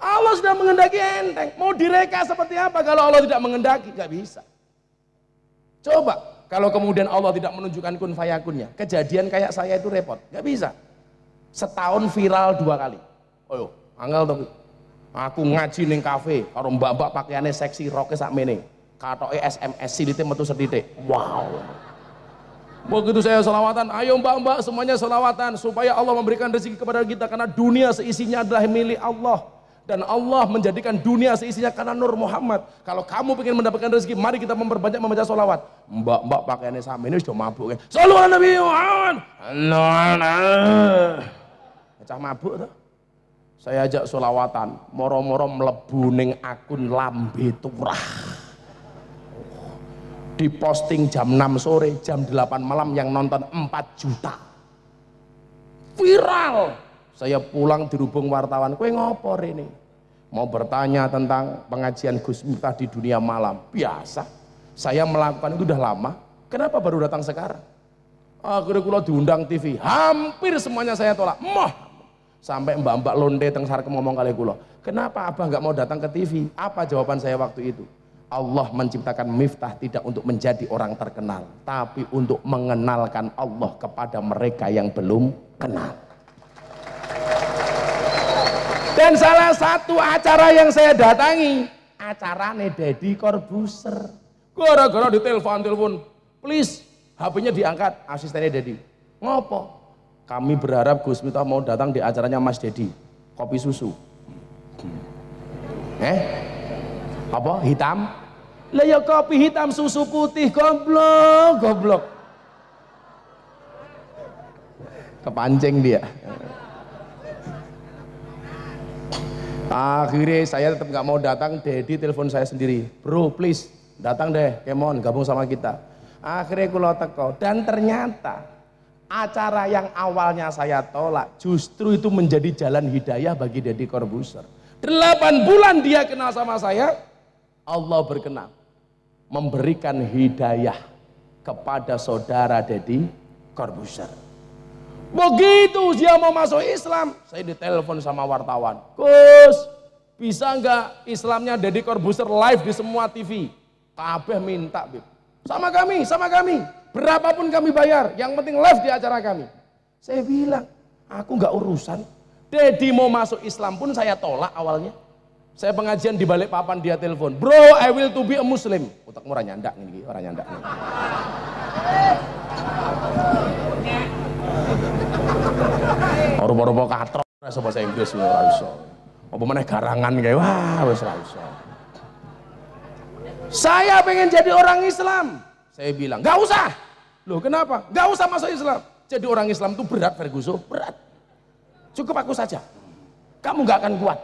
Allah sudah mengendaki enteng. Mau direka seperti apa kalau Allah tidak mengendaki? Gak bisa. Coba kalau kemudian Allah tidak menunjukkan kun fayakunnya, kejadian kayak saya itu repot, nggak bisa. Setahun viral dua kali. Oh, angel tuh. Aku ngaji neng kafe, kalau mbak-mbak pakaiannya seksi, roknya sak mene. Katoke SMS silite metu sedidik. Wow. Begitu saya selawatan, ayo mbak-mbak semuanya selawatan supaya Allah memberikan rezeki kepada kita karena dunia seisinya adalah milik Allah dan Allah menjadikan dunia seisinya karena Nur Muhammad. Kalau kamu ingin mendapatkan rezeki, mari kita memperbanyak membaca sholawat. Mbak-mbak pakaiannya sama ini sudah mabuk kan. Sallallahu Nabi Muhammad. Cah mabuk tuh. Saya ajak sholawatan, moro-moro melebu ning akun lambe turah. diposting jam 6 sore, jam 8 malam yang nonton 4 juta. Viral. Saya pulang dirubung wartawan, kue ngopor ini? Mau bertanya tentang pengajian Gus Miftah di dunia malam. Biasa. Saya melakukan itu udah lama. Kenapa baru datang sekarang? Akhirnya kulo diundang TV. Hampir semuanya saya tolak. Moh. Sampai mbak-mbak londe tengsar ngomong kali kulo. Kenapa abah nggak mau datang ke TV? Apa jawaban saya waktu itu? Allah menciptakan Miftah tidak untuk menjadi orang terkenal, tapi untuk mengenalkan Allah kepada mereka yang belum kenal. Dan salah satu acara yang saya datangi, acara Deddy Corbuzier. Gara-gara ditelepon-telepon, please HP-nya diangkat, asistennya Deddy. Ngopo? Kami berharap Gus Miftah mau datang di acaranya Mas Dedi, kopi susu. Eh? Apa? Hitam? Lah ya kopi hitam susu putih goblok, goblok. Kepancing dia. Akhirnya saya tetap nggak mau datang, Dedi telepon saya sendiri. Bro, please datang deh, kemon gabung sama kita. Akhirnya kulo teko dan ternyata acara yang awalnya saya tolak justru itu menjadi jalan hidayah bagi Dedi Corbuzier. Delapan bulan dia kenal sama saya, Allah berkenan memberikan hidayah kepada saudara Dedi Corbuzier. Begitu dia mau masuk Islam, saya ditelepon sama wartawan. Gus, bisa nggak Islamnya Dedi Corbuzier live di semua TV? Kabeh minta, Bib. Sama kami, sama kami. Berapapun kami bayar, yang penting live di acara kami. Saya bilang, aku nggak urusan. Dedi mau masuk Islam pun saya tolak awalnya. Saya pengajian di balik papan dia telepon, bro I will to be a Muslim. Utak murah nyandak nih, orang nyandak nih. Rupa-rupa katrok rasa bahasa Inggris ora iso. Apa meneh garangan kayak wah wis ora iso. Saya pengen jadi orang Islam. Saya bilang, "Gak usah." Loh, kenapa? Gak usah masuk Islam. Jadi orang Islam itu berat, Ferguson, berat. Cukup aku saja. Kamu gak akan kuat.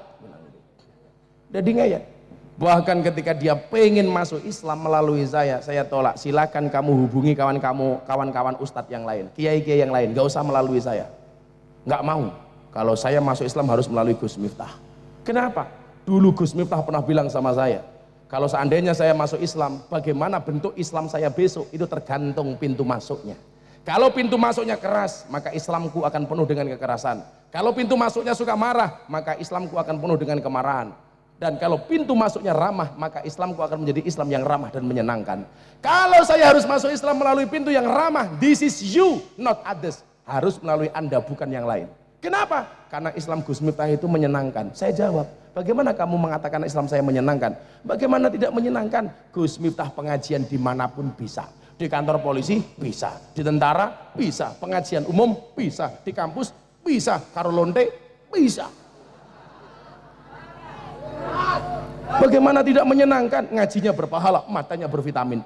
Jadi ngeyel. Bahkan ketika dia pengen masuk Islam melalui saya, saya tolak. Silakan kamu hubungi kawan kamu, kawan-kawan ustadz yang lain, kiai-kiai yang lain. Gak usah melalui saya. Gak mau. Kalau saya masuk Islam harus melalui Gus Miftah. Kenapa? Dulu Gus Miftah pernah bilang sama saya, kalau seandainya saya masuk Islam, bagaimana bentuk Islam saya besok itu tergantung pintu masuknya. Kalau pintu masuknya keras, maka Islamku akan penuh dengan kekerasan. Kalau pintu masuknya suka marah, maka Islamku akan penuh dengan kemarahan. Dan kalau pintu masuknya ramah, maka Islamku akan menjadi Islam yang ramah dan menyenangkan. Kalau saya harus masuk Islam melalui pintu yang ramah, this is you, not others. Harus melalui Anda, bukan yang lain. Kenapa? Karena Islam Gus Miftah itu menyenangkan. Saya jawab, bagaimana kamu mengatakan Islam saya menyenangkan? Bagaimana tidak menyenangkan? Gus Miftah pengajian di mana pun bisa. Di kantor polisi bisa, di tentara bisa, pengajian umum bisa, di kampus bisa, karolonte bisa. Bagaimana tidak menyenangkan? Ngajinya berpahala, matanya bervitamin.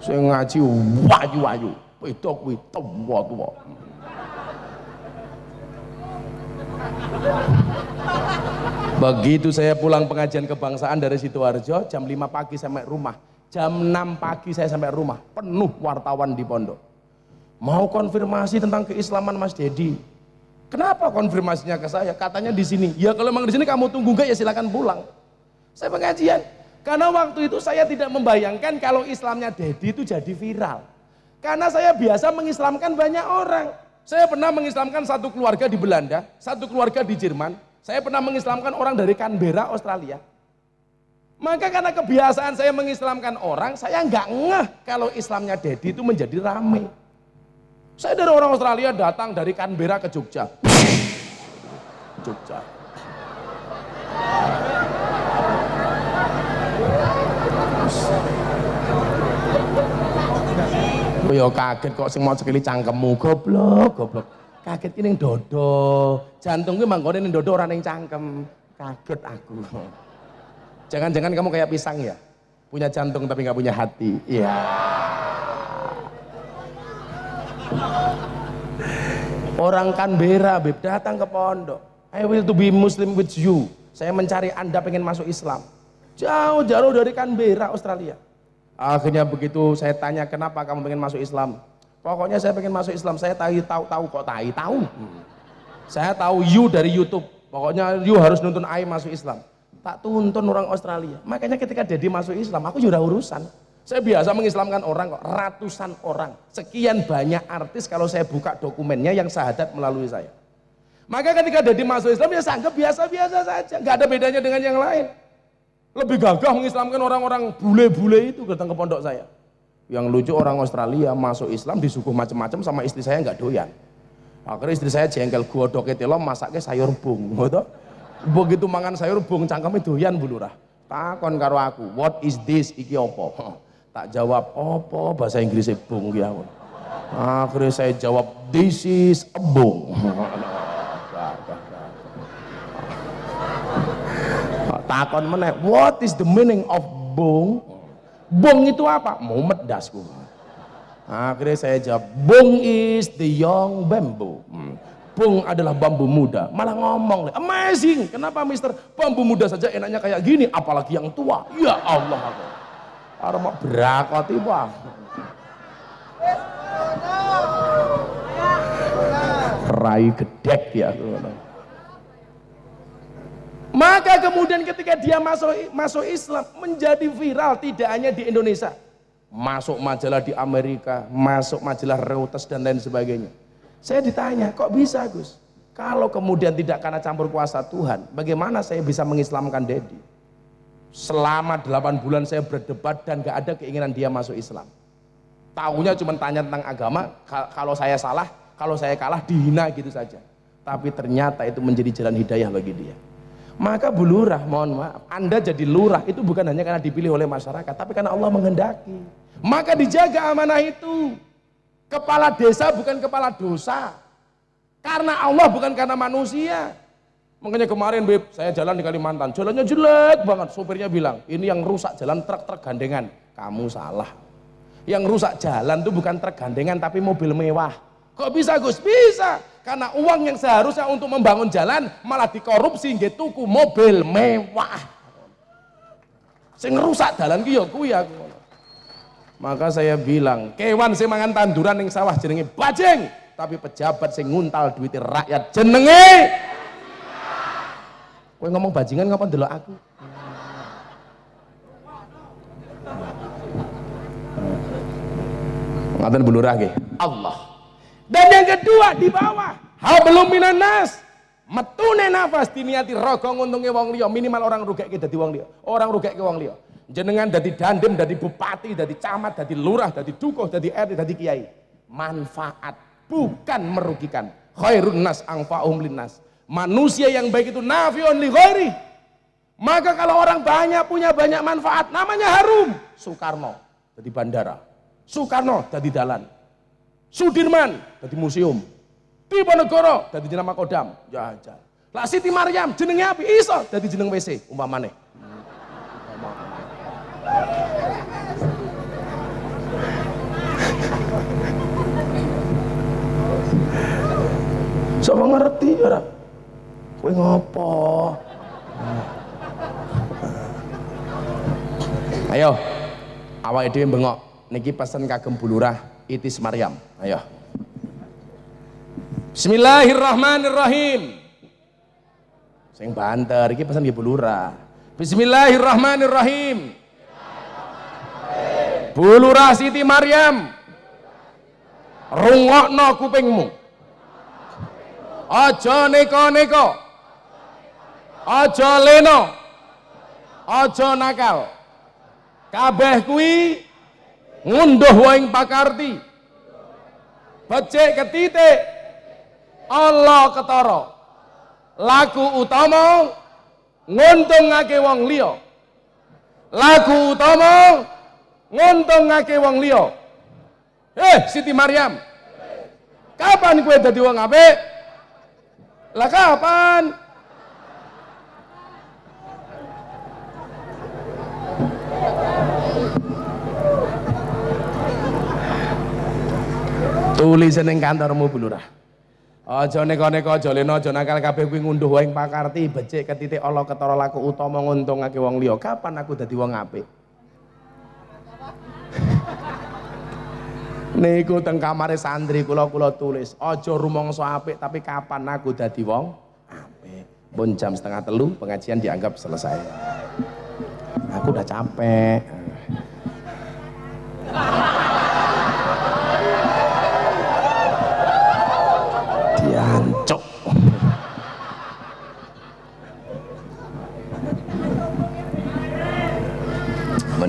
Saya ngaji wayu-wayu, wedok kuwi tua-tua. Begitu saya pulang pengajian kebangsaan dari Sidoarjo, jam 5 pagi sampai rumah. Jam 6 pagi saya sampai rumah, penuh wartawan di pondok. Mau konfirmasi tentang keislaman Mas Dedi. Kenapa konfirmasinya ke saya? Katanya di sini. Ya kalau memang di sini kamu tunggu enggak ya silakan pulang. Saya pengajian. Karena waktu itu saya tidak membayangkan kalau Islamnya Dedi itu jadi viral. Karena saya biasa mengislamkan banyak orang. Saya pernah mengislamkan satu keluarga di Belanda, satu keluarga di Jerman. Saya pernah mengislamkan orang dari Canberra, Australia. Maka karena kebiasaan saya mengislamkan orang, saya nggak ngeh kalau Islamnya Dedi itu menjadi ramai. Saya dari orang Australia datang dari Canberra ke Jogja. Jogja. Oh ya kaget kok sing mau sekali cangkemmu goblok goblok. Kaget ini dodo. Jantung gue manggone ning dodo orang ning cangkem. Kaget aku. Jangan-jangan kamu kayak pisang ya? Punya jantung tapi nggak punya hati. Iya. Yeah. Orang Canberra, Beb, datang ke pondok. I will to be Muslim with you. Saya mencari Anda pengen masuk Islam. Jauh-jauh dari Canberra, Australia. Akhirnya begitu saya tanya kenapa kamu pengen masuk Islam? Pokoknya saya pengen masuk Islam. Saya tahu tahu tahu kok tahu tahu. Hmm. Saya tahu you dari YouTube. Pokoknya you harus nonton I masuk Islam. Tak tuntun orang Australia. Makanya ketika Dedi masuk Islam, aku juga urusan. Saya biasa mengislamkan orang kok, ratusan orang. Sekian banyak artis kalau saya buka dokumennya yang sahadat melalui saya. Maka ketika Dedi masuk Islam ya sanggup biasa-biasa saja. Nggak ada bedanya dengan yang lain. Lebih gagah mengislamkan orang-orang bule-bule itu datang ke pondok saya. Yang lucu orang Australia masuk Islam disuguh macam-macam sama istri saya nggak doyan. Akhirnya istri saya jengkel gua doke telo masaknya sayur bung. Betul? Begitu mangan sayur bung cangkeme doyan bulurah. Takon karo aku, what is this iki opo? Tak jawab opo bahasa Inggrisnya bung ya. Akhirnya saya jawab this is a bung. takon meneh what is the meaning of bung? Bung itu apa? Mau medasku akhirnya saya jawab bung is the young bamboo. Hmm. bung adalah bambu muda. Malah ngomong amazing! Kenapa mister? Bambu muda saja enaknya kayak gini apalagi yang tua. Ya Allah. Aku mau berakoti bang. Rai gedek ya maka kemudian ketika dia masuk masuk Islam menjadi viral tidak hanya di Indonesia, masuk majalah di Amerika, masuk majalah Reuters dan lain sebagainya. Saya ditanya, kok bisa Gus? Kalau kemudian tidak karena campur kuasa Tuhan, bagaimana saya bisa mengislamkan Dedi? Selama 8 bulan saya berdebat dan gak ada keinginan dia masuk Islam. Tahunya cuma tanya tentang agama, kalau saya salah, kalau saya kalah dihina gitu saja. Tapi ternyata itu menjadi jalan hidayah bagi dia. Maka Bu Lurah, mohon maaf, Anda jadi lurah itu bukan hanya karena dipilih oleh masyarakat, tapi karena Allah menghendaki. Maka dijaga amanah itu. Kepala desa bukan kepala dosa. Karena Allah bukan karena manusia. Makanya kemarin Beb, saya jalan di Kalimantan, jalannya jelek banget. Sopirnya bilang, ini yang rusak jalan truk-truk gandengan. Kamu salah. Yang rusak jalan itu bukan truk gandengan tapi mobil mewah. Kok bisa Gus? Bisa. Karena uang yang seharusnya untuk membangun jalan malah dikorupsi nggih tuku mobil mewah. Sing rusak dalan ki ya kuwi aku. Maka saya bilang, kewan sing mangan tanduran ning sawah jenenge bajing, tapi pejabat sing nguntal duit rakyat jenenge Kowe ngomong bajingan ngapa ndelok aku? Ngaten bulurah nggih. Allah. Dan yang kedua di bawah, belum minan nas. Metune nafas diniati rogo nguntungi wong liya, minimal orang rugek dadi wong liya. Orang rugek wong liya. Jenengan dadi dandem, dadi bupati, dadi camat, dadi lurah, dadi dukuh, dadi RT, dadi kiai. Manfaat bukan merugikan. Khairun nas angfa'um linnas. Manusia yang baik itu nafiun li ghairi. Maka kalau orang banyak punya banyak manfaat, namanya harum. Soekarno jadi bandara. Soekarno jadi dalan. Sudirman jadi museum. Diponegoro jadi jeneng Makodam. Jajal. Lah Siti Maryam jenenge api iso jadi jeneng WC umpamane. Sama ngerti ora? Kowe ngopo? Ayo, awake dhewe bengok. Niki pesen kagem bulurah Itis Maryam. Ayo. Bismillahirrahmanirrahim. Sing banter iki pesan Ibu Lurah. Bismillahirrahmanirrahim. Bulurah Siti Maryam. Rungokno kupingmu. Aja neko-neko. Aja leno. Aja nakal. Kabeh kuwi ngunduh waing pakarti. Becik ketitik Allah ketara. Laku utama nguntungake wong liya. Laku utama nguntungake wong liya. Eh Siti Maryam. Kapan kue dadi wong apik? Lah kapan tulisan yang kantormu Bu Lurah Aja neko-neko aja leno aja nakal kabeh kuwi ngunduh wae pakarti becik ketitik Allah ketara laku utama nguntungake wong liya. Kapan aku dadi wong apik? Niku teng kamare santri kula kula tulis, aja rumangsa apik tapi kapan aku dadi wong apik. Pun jam setengah telu pengajian dianggap selesai. Aku udah capek.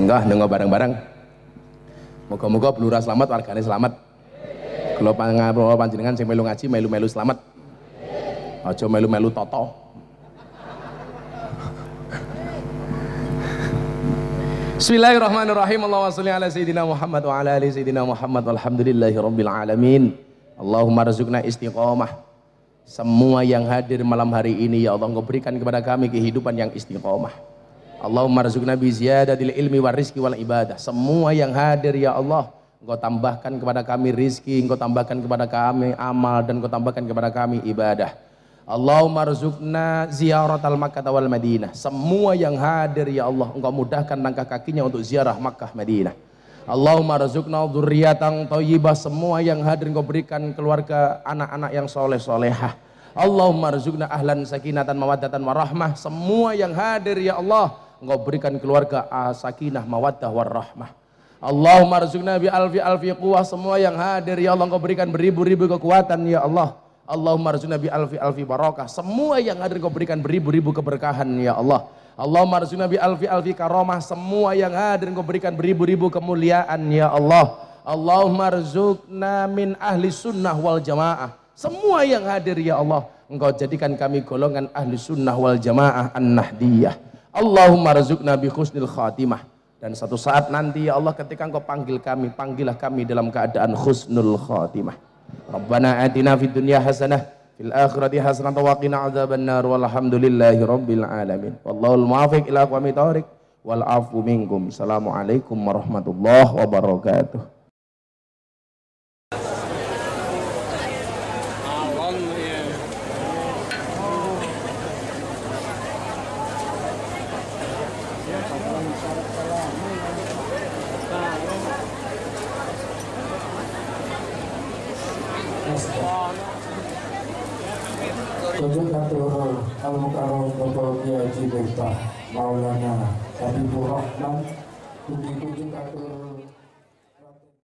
Monggo nunggu bareng-bareng. Moga-moga pelura selamat, wargane selamat. Kalau pangapunten panjenengan sing melu ngaji melu-melu selamat. Aja melu-melu toto. Bismillahirrahmanirrahim. Allahumma sholli ala sayyidina Muhammad wa ala ali sayyidina Muhammad walhamdulillahi rabbil alamin. Allahumma rizukna istiqomah. Semua yang hadir malam hari ini ya Allah Engkau berikan kepada kami kehidupan yang istiqomah. Allahumma rizukna bi ziyadatil ilmi wa rizki wal ibadah. Semua yang hadir ya Allah Engkau tambahkan kepada kami rizki, Engkau tambahkan kepada kami amal dan Engkau tambahkan kepada kami ibadah. Allahumma rizukna ziyarat al-Makkah wal Madinah. Semua yang hadir ya Allah, Engkau mudahkan langkah kakinya untuk ziarah Makkah Madinah. Allahumma rizukna dzurriatan thayyibah. Semua yang hadir Engkau berikan keluarga anak-anak yang soleh solehah. Allahumma rizukna ahlan sakinatan mawaddatan warahmah. Semua yang hadir ya Allah, Engkau berikan keluarga sakinah mawaddah warahmah. Allahumma rizukna bi alfi alfi quwah. Semua yang hadir ya Allah, Engkau berikan beribu-ribu kekuatan ya Allah. Allahumma rizukna bi alfi alfi barakah. Semua yang hadir kau berikan beribu-ribu keberkahan ya Allah. Allahumma rizukna bi alfi alfi karomah. Semua yang hadir kau berikan beribu-ribu kemuliaan ya Allah. Allahumma rizukna min ahli sunnah wal jamaah. Semua yang hadir ya Allah. Engkau jadikan kami golongan ahli sunnah wal jamaah an-nahdiyah. Allahumma rizukna bi khusnil khatimah. Dan satu saat nanti ya Allah ketika engkau panggil kami, panggillah kami dalam keadaan khusnul khatimah. Rabbana atina fid dunya hasanah fil akhirati hasanah wa qina adzabannar walhamdulillahi rabbil alamin. Wallahul muwaffiq ila aqwamit thoriq wal afu minkum. Assalamualaikum warahmatullahi wabarakatuh. Kiai Maulana Habibur Rahman tujuh